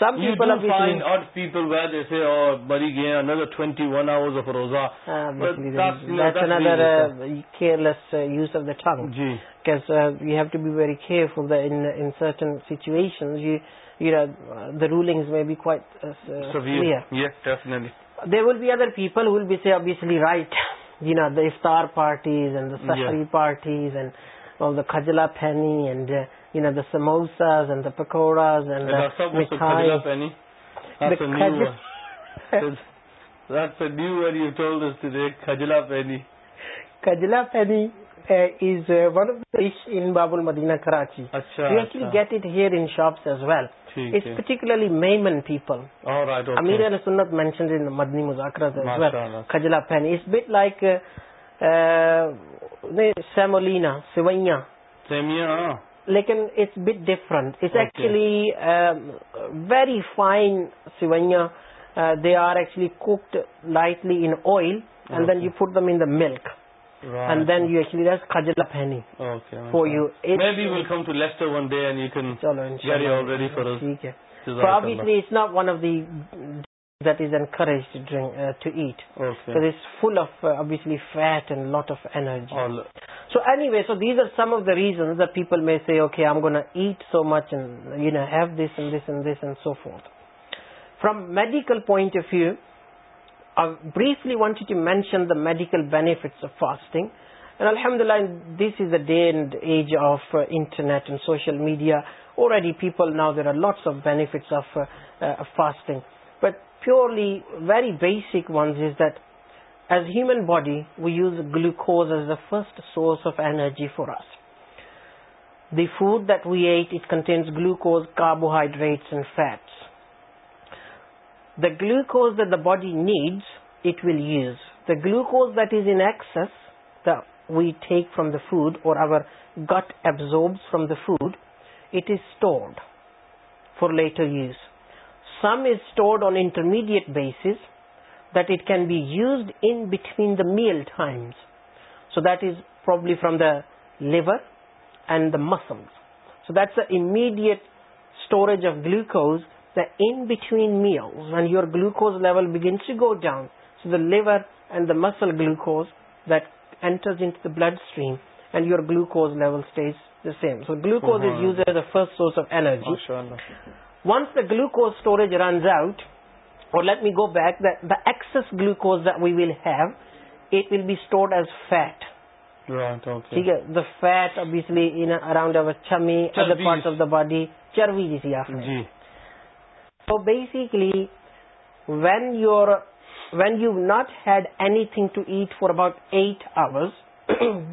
tick you have to be ویریئر for the certain situation role میں they will be other people will be سی ابلی right جی نا the افطار parties and سی parties and the khajla pheni and the samosas pakoras khajla phenis one of those in بابل مدینہ Karachi get it early میم people مذاکرات لیکن it's but different it's actually very fine سوئیاں they are actually cooked lightly in oil and then you food them in the milk and then you the that is encouraged to drink, uh, to eat. Okay. So it's full of uh, obviously fat and lot of energy. So anyway, so these are some of the reasons that people may say, okay, I'm going to eat so much and have this and this and this and so forth. From medical point of view, I briefly wanted to mention the medical benefits of fasting. And alhamdulillah, this is the day and age of uh, internet and social media. Already people now, there are lots of benefits of fasting purely very basic ones is that as human body, we use glucose as the first source of energy for us. The food that we ate, it contains glucose, carbohydrates and fats. The glucose that the body needs, it will use. The glucose that is in excess that we take from the food or our gut absorbs from the food, it is stored for later use. Some is stored on intermediate basis that it can be used in between the meal times. So that is probably from the liver and the muscles. So that's the immediate storage of glucose, the in between meals, and your glucose level begins to go down. So the liver and the muscle glucose that enters into the bloodstream, and your glucose level stays the same. So glucose is mm-hmm. used as the first source of energy. Once the glucose storage run out اور let me go back the excess glucose we will have it will be stored as fat ٹھیک ہے the fat obviously me other part of the body چروی جیسی آخری جی so basically when you when you not had anything to eat for about eight hour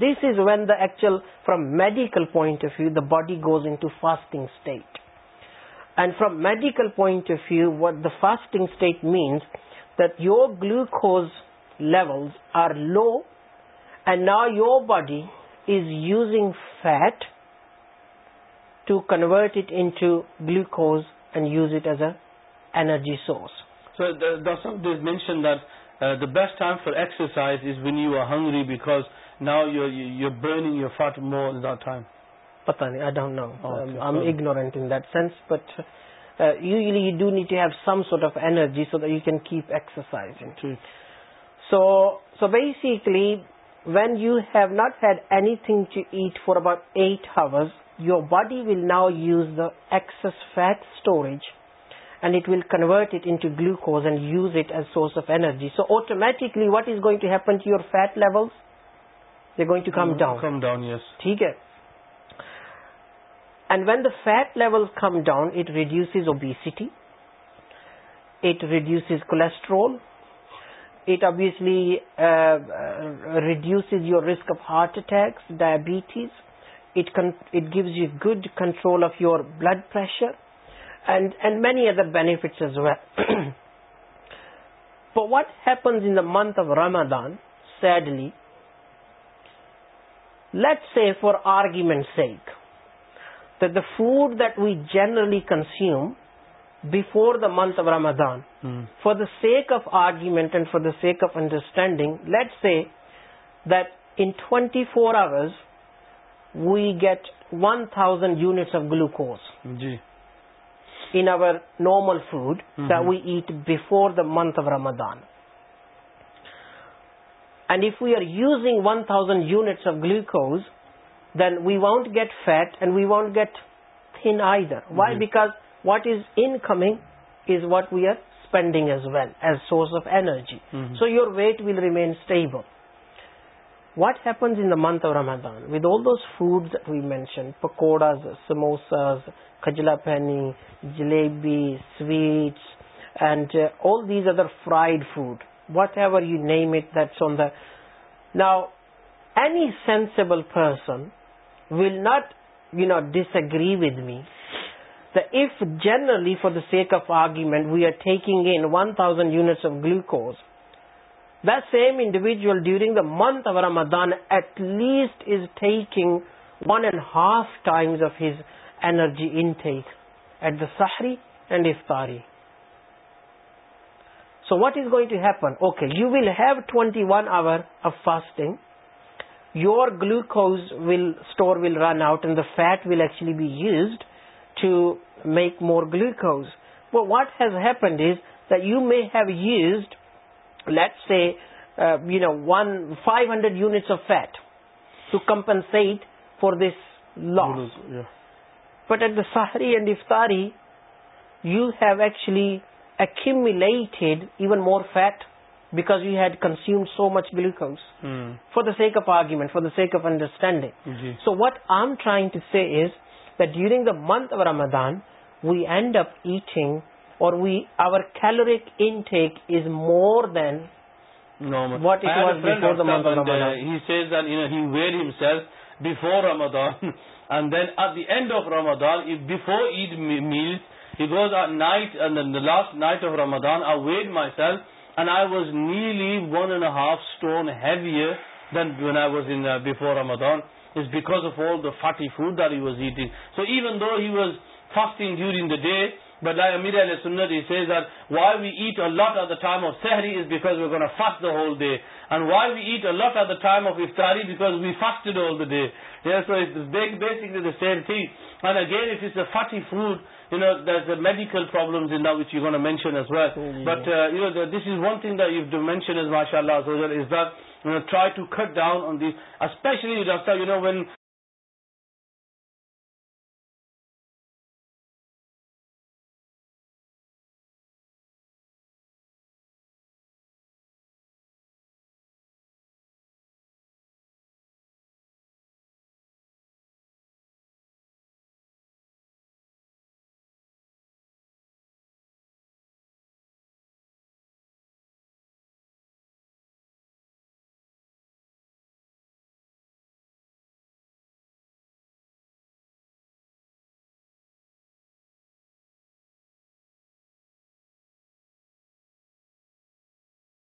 this is we داچل from medical point of view the body goes in fasting state And from medical point of view, what the fasting state means, that your glucose levels are low and now your body is using fat to convert it into glucose and use it as an energy source. So there's mentioned that uh, the best time for exercise is when you are hungry, because now you're burning your fat more at that time. پتا نہیں I don't know I am ignorant in that sense but you you do need to have some sort of energy so that you can keep exercise so so basically when you have not had anything to eat for about eight hours your body will now use the excess fat storage and it will convert it glucose and use it as source of energy so automatically what is going to happen to your fat level going to come down ٹھیک ہے And when the fat levels come down, it reduces obesity, it reduces cholesterol, it obviously uh, uh, reduces your risk of heart attacks, diabetes, it gives you good control of your blood pressure, and many other benefits as well. But what happens in the month of Ramadan, sadly, let's say for argument's sake, that the food that we generally consume before the month of Ramadan, hmm. for the sake of argument and for the sake of understanding, let's say that in 24 hours, we get 1,000 units of glucose in our normal food hmm. that we eat before the month of Ramadan. And if we are using 1,000 units of glucose then we want get fat and we want get thin I در why because what is in come is what we are spending as well as source of energy so your weight will ریم اسٹم what happens month of Ramadan with all those food we mention pakoras samosas khajla pheni jalebi sweet and all these other fried food whatever you name it the now any sensible person will not, disagree with me. The if generally, for the sake of argument, we are taking in 1,000 units of glucose, that same individual during the month of Ramadan at least is taking 1.5 times of his energy intake at the Sahri and Iftari. So what is going to happen? Okay, you will have 21 hours of fasting your glucose will run out and the fat will actually be used to make more glucose. But what has happened is that you may have used, let's say, uh, 500 units of fat to compensate for this loss. Yeah. But at the Sahri and Iftari, you have actually accumulated even more fat because you had consume so much بلکمس for the sake of آرگ for the سیکرسٹینڈنگ so what I am trying to see is the during the month of ر مدان we end of at اور مدان last night myself and I was nearly 1.5 stone heavier than when I was in uh, before Ramadan. It's because of all the fatty food that he was eating. So even though he was fasting during the day, why wait eat the sehri got they and why we eat out at the time آفاری food you know there is a but this is one thing داف do mention is ماشاء اللہ try to cut down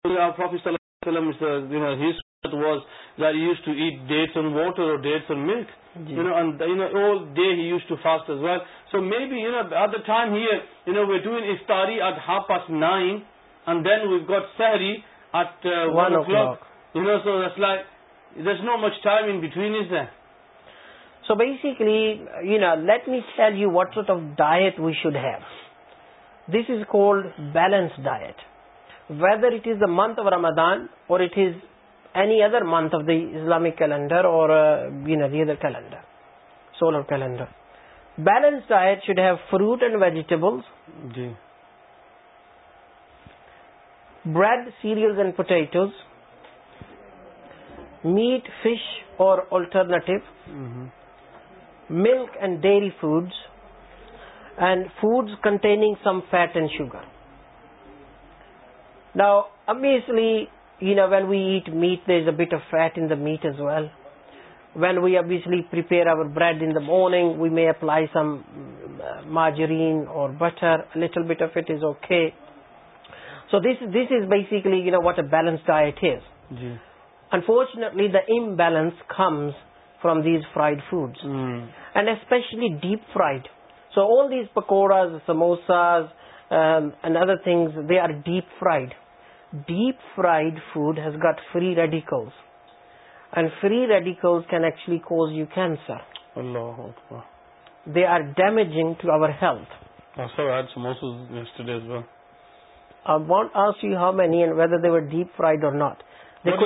اللہ used to eat dates water or date on milk to fast so maybe you know eat the time here then well get see at one او کلوکرٹوینس so basically me tell you what O diet we should have this is called balance diet whether it is the month of Ramadan or it is any other month of the Islamic calendar or uh, the other calendar, solar calendar. Balanced diet should have fruit and vegetables, bread, cereals and potatoes, meat, fish or alternative, mm-hmm. milk and dairy foods, and foods containing some fat and sugar. Now, obviously, when we eat meat, there is a bit of fat in the meat as well. When we obviously prepare our bread in the morning, we may apply some uh, margarine or butter. A little bit of it is okay. So this is basically, what a balanced diet is. Yes. Unfortunately, the imbalance comes from these fried foods, hmm. and especially deep fried. So all these pakoras, samosas, and other things they are deep fried deep fried food has got free radicals and free radicals can actually cause you cancer they are damage to our health بانٹ ask you have many whether the we deep fried not دیکھو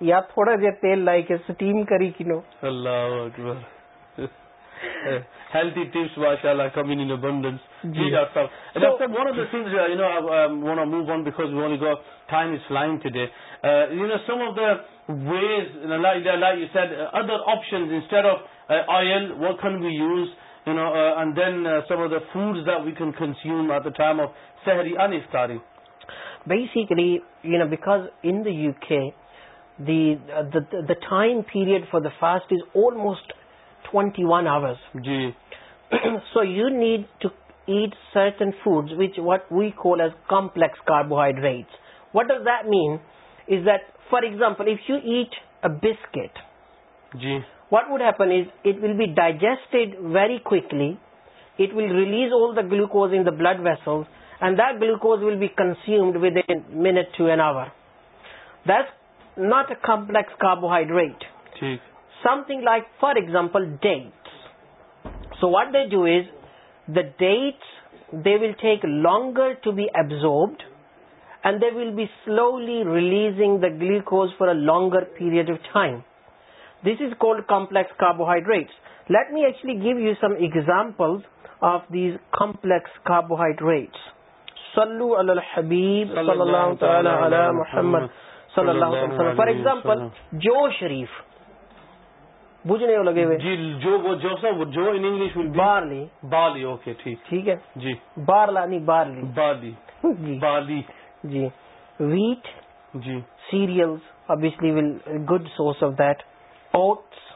یا تھوڑا جہ تیل لائی کے steam کری کنو اللہ اکبر healthy tips mashallah coming in abundance yeah. so, so, one of the things uh, you know, I, I want to move on because we only got time is flying today uh, you know some of the ways you know, like, like you said uh, other options instead of uh, oil what can we use you know, uh, and then uh, some of the foods that we can consume at the time of sehri and iftari basically you know because in the U K کی time period for the fast is almost twenty one hours جی so you need to eat certain food which what we call as complex carbohydrates what does that mean is that for example if you eat a biscuit جی what would happen is it will be digested very quickly it will release all the glucose in the blood vessel and that glucose will be consumed within a minute to an hour. That's not a complex carbohydrate. Something like, for example, dates. So what they do is, the dates, they will take longer to be absorbed, and they will be slowly releasing the glucose for a longer period of time. This is called complex carbohydrates. Let me actually give you some examples of these complex carbohydrates. صلو علی الحبیب صلی اللہ تعالی علی محمد صلی اللہ علیہ وسلم for example جو شریف لگے ہوئے جی جو جو جو وہ in English will barley barley okay ٹھیک ٹھیک ہے جی بارلا نہیں بارلی بارلی جی بارلی جی ویٹ جی cereals obviously will a good source of that pots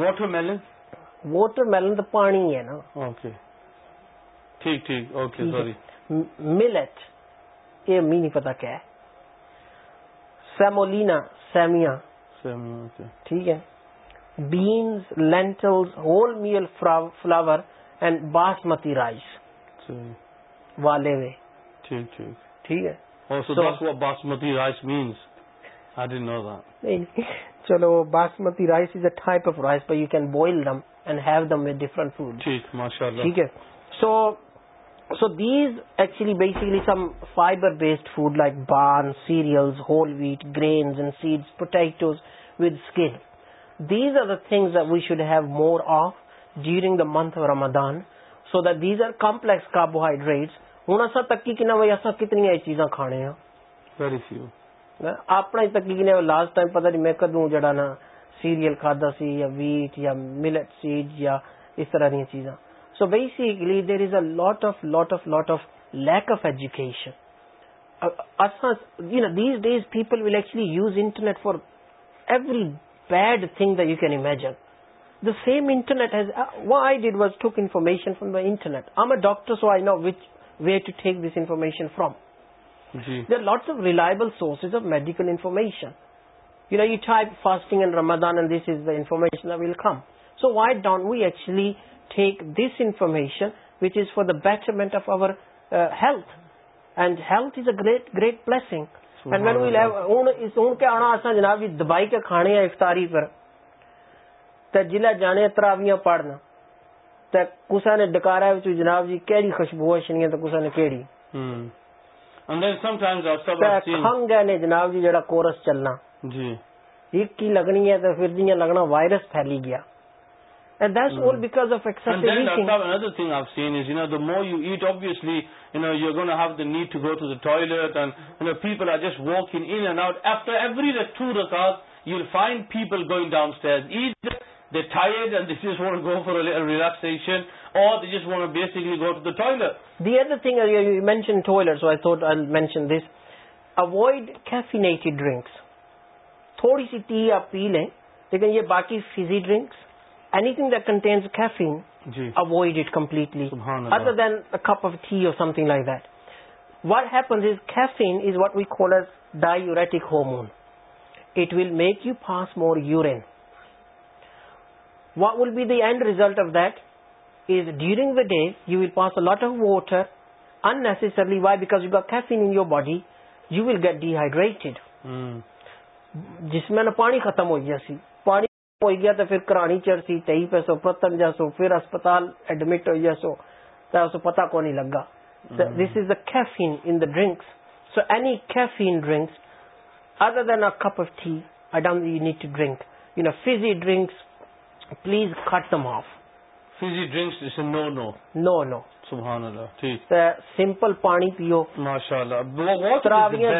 watermelon melon watermelon پانی ہے نا اوکے ٹھیک ٹھیک اوکے سوری ملٹ یہ پتا کیا ہے سیمولینا سیمیا ٹھیک ہے lentil whole mile flour and basmati rice جی۔ والے ٹھیک ہے ہاں، چلو basmati rice is a type of rice you can boil them and have them with different food ٹھیک ہے so so these actually basically these are the month that these are complex carbohydrates ہوں تکی اصا کتنی چیزاں کھانے اپنا لاسٹ ٹائم پتا میں سیریئل کھدا یا ویٹ یا ملٹ سیڈ یا اس طرح دیا چیزاں So basically there is a lot of lack of education. Uh, these days people will actually use internet for every bad thing that you can imagine. The same internet has, uh, what I did was took information from the internet. I'm a doctor, so I know where to take this information from. Mm-hmm. There are lots of reliable sources of medical information. You type fasting and Ramadan and this is the information that will come. So why don't we actually take this information which is for the betterment of our جناب جیتاری پر جل جانے ترابیاں پڑھنے ڈکارا جناب جی جڑا course چلنا جی جی ایک کی لگنی ہے پھر لگنا وائرس پھیلی گیا مور یوٹسلیو the need to go to toilet people are just walk in out after ایوریل پیپلسنٹ اوئڈ تھوڑی سی ٹی آپ پی لیں لیکن یہ باقی fizzy drinks anything that contains caffeine avoid it completely other than cup of tea or something like that what happens is caffeine is what we call as diuretic hormone it will make you pass more urine what will be the end result of that is during the day you will pass a lot of water and why because you got caffeine in your body you will get dehydrated جس میں نا پانی ختم ہو گیا سی ہوئی گیا تو پھر کرانی چڑھسی تئی پہ سو پتن جاسو پھر اسپتال ایڈمٹ ہو جاسو تو پتا کو نہیں لگا this is a caffeine in the drinks so any caffeine drinks other then a cup of tea I don't you need to drink you know fizzy drinks please cut them off fizzy drinks no no no no سبحان اللہ اللہ ٹھیک simple پانی پانی پیو ماشاء تراویاں تراویاں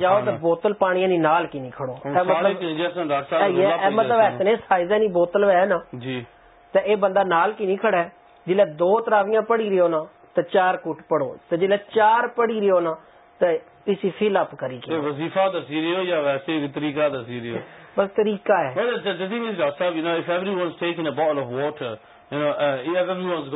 جاؤ تو تو تو بوتل بوتل یعنی نال مطلب- مطلب جی۔ نال کی کی نہیں نہیں نہیں کھڑو مطلب سائز ہے نا نا جی بندہ کھڑا دو پڑھی رہی ہو چار کٹ پڑھو تو جیل چار پڑھی رہی ہو نا تو اسی فل اپ کری وظیفہ دسی ہو یا روسی بھی تریقی ہو بس طریقہ ہے too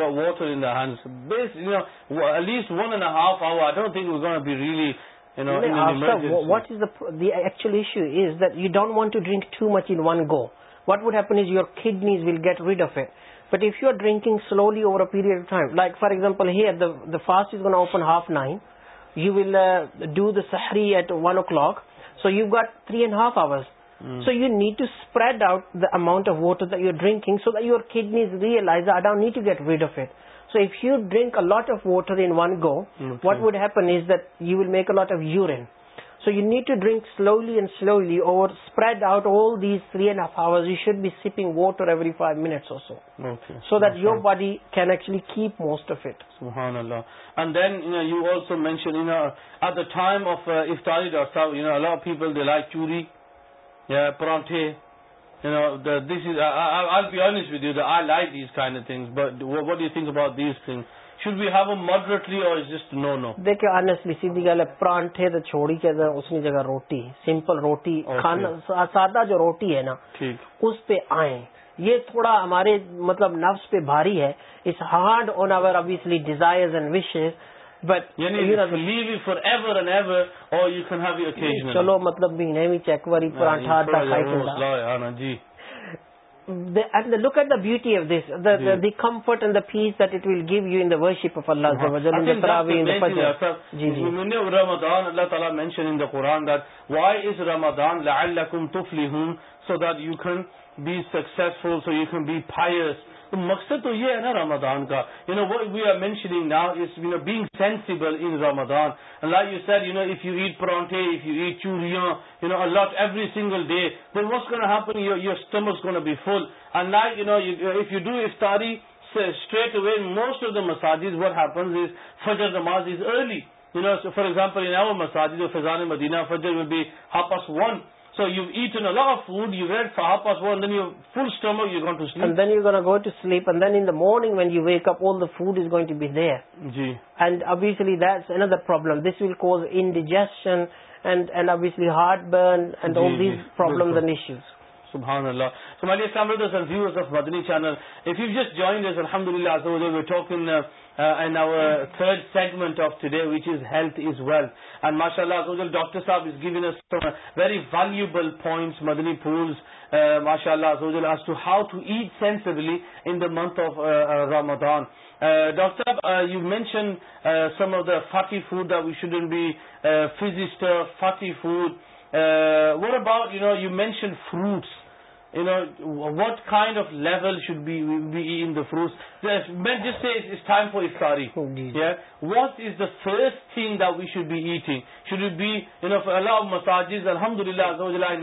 much one go what would happen is your kidneys will get rid of it but if you are drink slowly over period like for example at فاسٹن half nine you will do the C at one o'clock so you got three and half hours Hmm. So you need to spread out the amount of water that you're drinking so that your kidneys realize that I don't need to get rid of it. So if you drink a lot of water in one go, what would happen is that you will make a lot of urine. So you need to drink slowly and slowly, or spread out all these 3.5 hours. You should be sipping water every 5 minutes or so. So that your body can actually keep most of it. SubhanAllah. And then, you also mentioned, at the time of uh, Iftari, a lot of people, they like churi. yeah, pranthi. You know, the, this is. I, I, I'll be honest with you. That I like these kind of things, but what, what do you think about these things? should we have them moderately or is just no no دیکھیں honestly سیدھی گل ہے پراٹھے تو چھوڑی کے اس کی جگہ روٹی سمپل روٹی کھانا سادہ جو روٹی ہے نا اس پہ آئیں یہ تھوڑا ہمارے مطلب نفس پہ بھاری ہے it's hard on our obviously desire and wishes look at the beauty اللہ تعالیٰ تو مقصد تو یہ ہے نا رمضان کا you know what we are mentioning now you know being sensible in Ramadan like you you know if you eat if you eat چوریاں you know Allah every single day then what's your your you stems be full and like you know if you do iftari street way most of the مساج what happens is is Fajr namaz early you know for example in مساجز مدینہ فجر میں be hops one morning when you wake Uppal food going to beer جی and obviously دسر problem this well cause indigestion heart burns الحمد اللہ and third segment of ٹے which is health is wealth and ماشاء اللہ doctor sahib is given a very valuable point مدنی پورا Allah to how to eat sensibly month of Ramadan doctor sahib you mention some of the fatty food we shouldn't be فزیسٹ fatty food what about you know you mention fruits you know what kind of level should be be eat the fruit میں what is the fresh thing that we should be eat should you بیو know مساج اللہ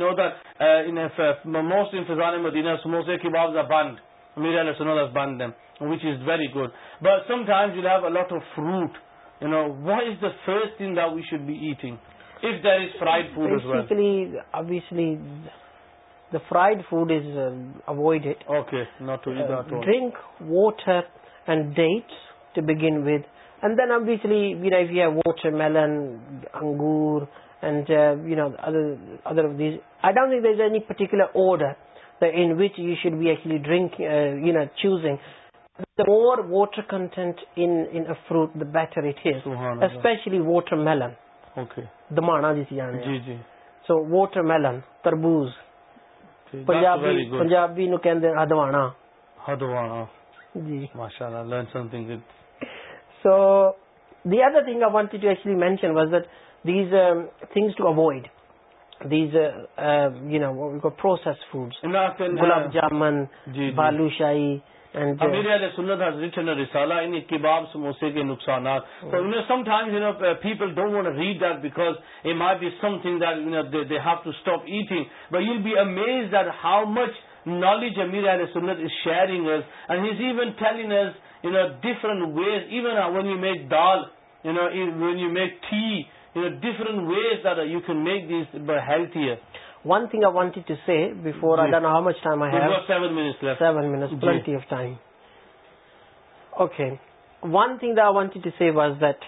فضان مدینہ سموسے کی boobs بند میرے which is very good but some time of fruit is the free that we should be eat there is fried fried food is avoid اٹھ totally drink water and date to begin with and then obviously view watermelon اوڈ which you should be ایچلی drink you know choosing more water content the better especially watermelon دماڑا جیسی so watermelon تربوز پنجابی نو کہندے ہدوانا جیگ so thing I actually mention was that these things to avoid these you know process food gulab jamun balushahi امیر علیہ میرے والے کباب سموسے کے نقصانات people don't want read that back a مائرنگ to stop E thing but you'll be amaze داؤ much knowledge میرے والے sharing is and even is in a different ways even when you make dal in a when you make ٹھی in a different ways then make these healthy or one thing I want to see before I I how much time one seven minutes plenty of time okay one thing I want to see was that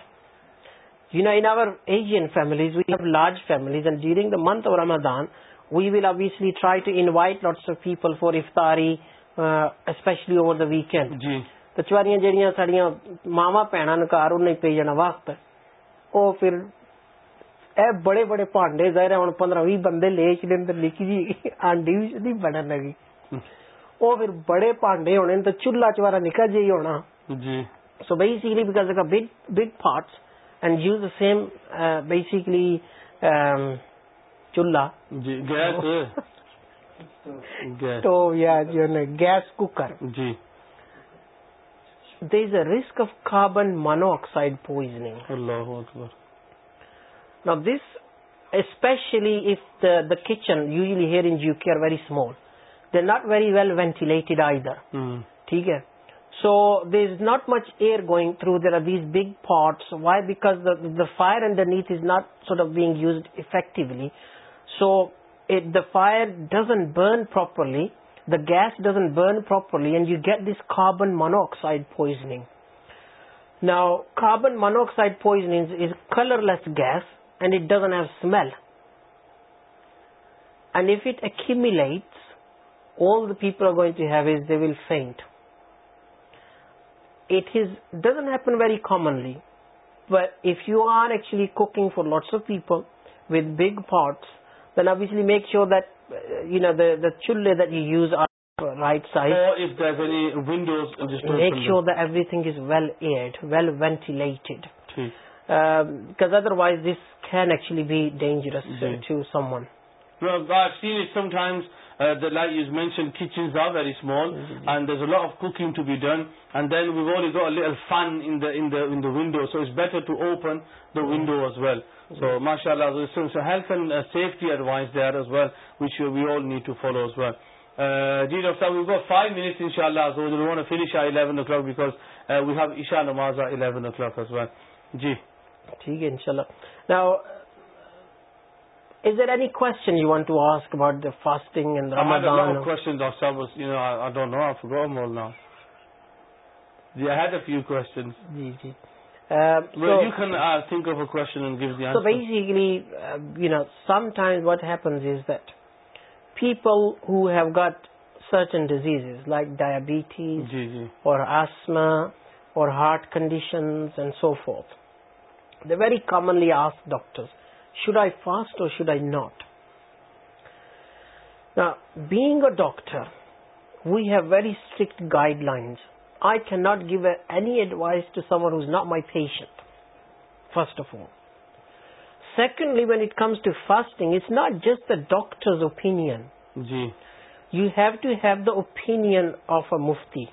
you know in our Asian families we have large families and during the month of Ramzan we will usually try to invite lots of people for iftari especially over the weekend تو ویکاریاں جہاں ماوا ماما نے گھر انہیں پی جانا وقت وہ پھر اے بڑے بڑے پانڈے ظاہر ہوں پندرہ بھی بندے لے چلے اندر لکھی جی آنڈی بھی نہیں بڑھن لگی وہ پھر بڑے پانڈے ہونے تو چولہا چوارا نکا جی ہونا so basically because big big parts and use the same basically chulha تو یا جو گیس کوکر جی there is a risk of carbon monoxide poisoning اللہ اکبر Now this, especially if the kitchen usually here in UK are very small. They're not very well ventilated either. Okay. Hmm. So there's not much air going through. There are these big pots. Why? Because the fire underneath is not sort of being used effectively. So the fire doesn't burn properly. The gas doesn't burn properly, and you get this carbon monoxide poisoning. Now, carbon monoxide poisoning is colorless gas and it doesn't have smell. And if it accumulates, all the people are going to have is they will faint. Doesn't happen very commonly, but if you are actually cooking for lots of people with big pots, then obviously make sure that uh, the chulli that you use are right size. Or if there's any windows, make sure that everything is well aired, well ventilated. Very لا آفنگ to be done then ways window so it's better to open window as well so ماشاء اللہ which you we all need to follow as one جی we go five minute eleven o'clock we have Isha نوازن o'clock as one جی ٹھیک ہے ان شاء اللہ نا از در اینی کون you want to ask about fasting جی جی sometimes what happen people who have got certain disease like diabetes اور آسما اور heart conditions and so forth They very commonly ask doctors, should I fast or should I not? Now, being a doctor, we have very strict guidelines. I cannot give any advice to someone who's not my patient, first of all. Secondly, when it comes to fasting, it's not just the doctor's opinion. You have to have the opinion of a mufti.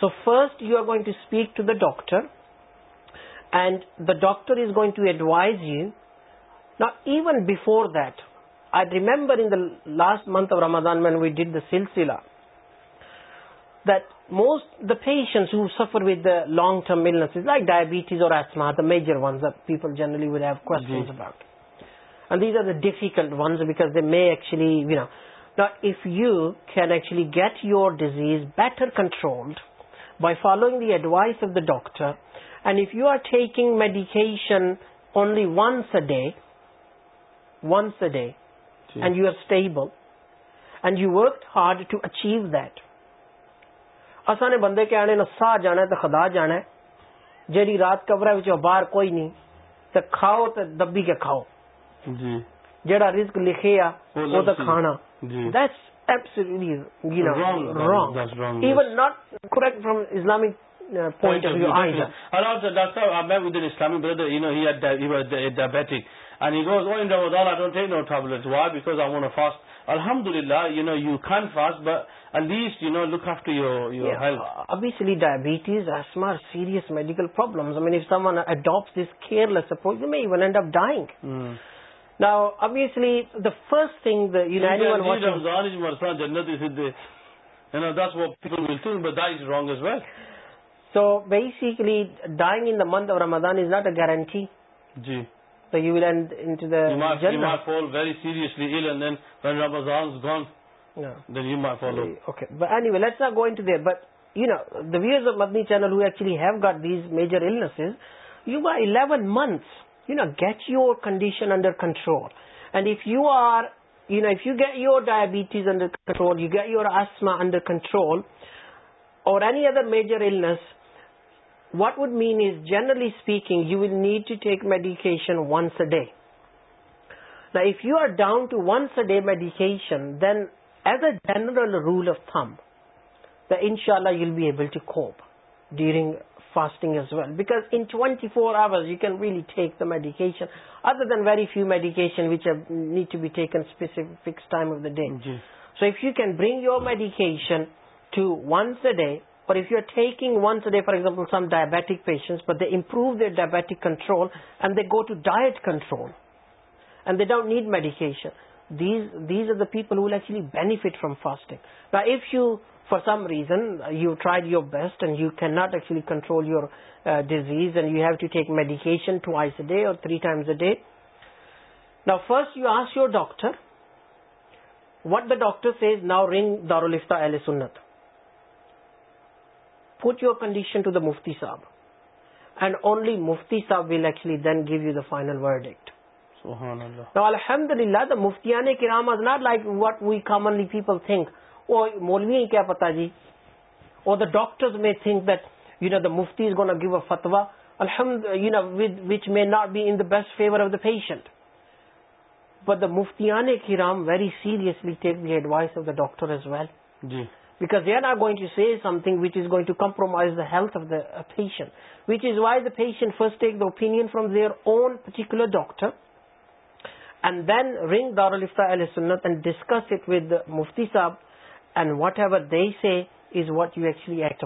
So first you are going to speak to the doctor and the doctor is going to advise you. Now, even before that, I remember in the last month of Ramadan when we did the silsila, that the patients who suffer with the long-term illnesses like diabetes or asthma, the major ones that people generally would have questions about. And these are the difficult ones because they may actually, now if you can actually get your disease better controlled by following the advice of the doctor and if you are taking medication only once a day once a day and you are stable and you work hard to achieve that نے بندے آنے ساہ جانا ہے تو خدا جانا ہے جہی رات کبر باہر کوئی نہیں تو کھاؤ تو دبی کے کھاؤ جا جی۔ رزق لکھے آ وہ تو کھانا not correct from Islamic doctor Islam you know ڈائبل الحمد للہ you know you can fast but least you know لکٹر so basically dying in the month اور رمازان از ناٹ اے گارنٹی جی وی لینڈ داجن seriously going to there but you know the ways Madani channel have got these major illness you God eleven month you know get your condition under control and if you are you get your diabetes under control you get you over asthma under control اور what would mean is, generally speaking, you will need to take medication once a day. Now, if you are down to once a day medication, then as a general rule of thumb, that inshallah you'll be able to cope during fasting as well. Because in 24 hours you can really take the medication, other than very few medication which need to be taken specific time of the day. So if you can bring your medication to once a day, or if you're taking once a day, for example, some diabetic patients, but they improve their diabetic control and they go to diet control and they don't need medication, these are the people who will actually benefit from fasting. Now, if you, for some reason, you tried your best and you cannot actually control your uh, disease and you have to take medication twice a day or 3 times a day, now first you ask your doctor what the doctor says. Now ring Darul Ifta Ahl-e Sunnat. ہچ your condition to the mufti sahib and only mufti sahib ویلچلی then give you the final word act الحمد للہ the مفتیا نے کیرام is not like what we common people think پتا جی اور doctors may think that you know the mufti is gonna give a fatwa which may not be in the best favour of the patient but the مفتیان کرام very seriously take the advice of the doctor as well because there are going to something which is going to compromise the health of the patient which is why the patient first take the opinion from their own particular doctor and then ring Darul Ifta سنت and discuss it with mufti sahib and whatever they say is what you actually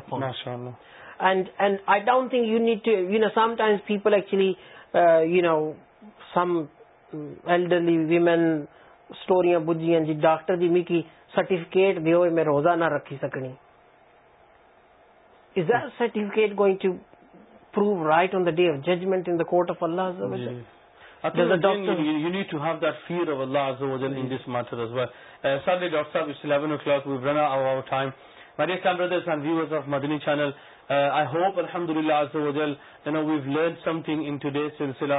think you you know sometimes people actually women سٹوریاں بجھی ہیں جی doctor ji می کی certificate دیو میں روزہ نہ رکھی سکنی is that certificate going to prove right on the day of judgment in the court of Allah I think again, you, need to have that fear of Allah Azza wa Jal in this matter as well. Uh, sadly, Dr. Saab, it's 11 o'clock. We've run out of our time. My dear son, brothers and viewers of Madani channel, uh, I hope, Alhamdulillah Azza wa Jal, you know, we've learned something in today's silsila.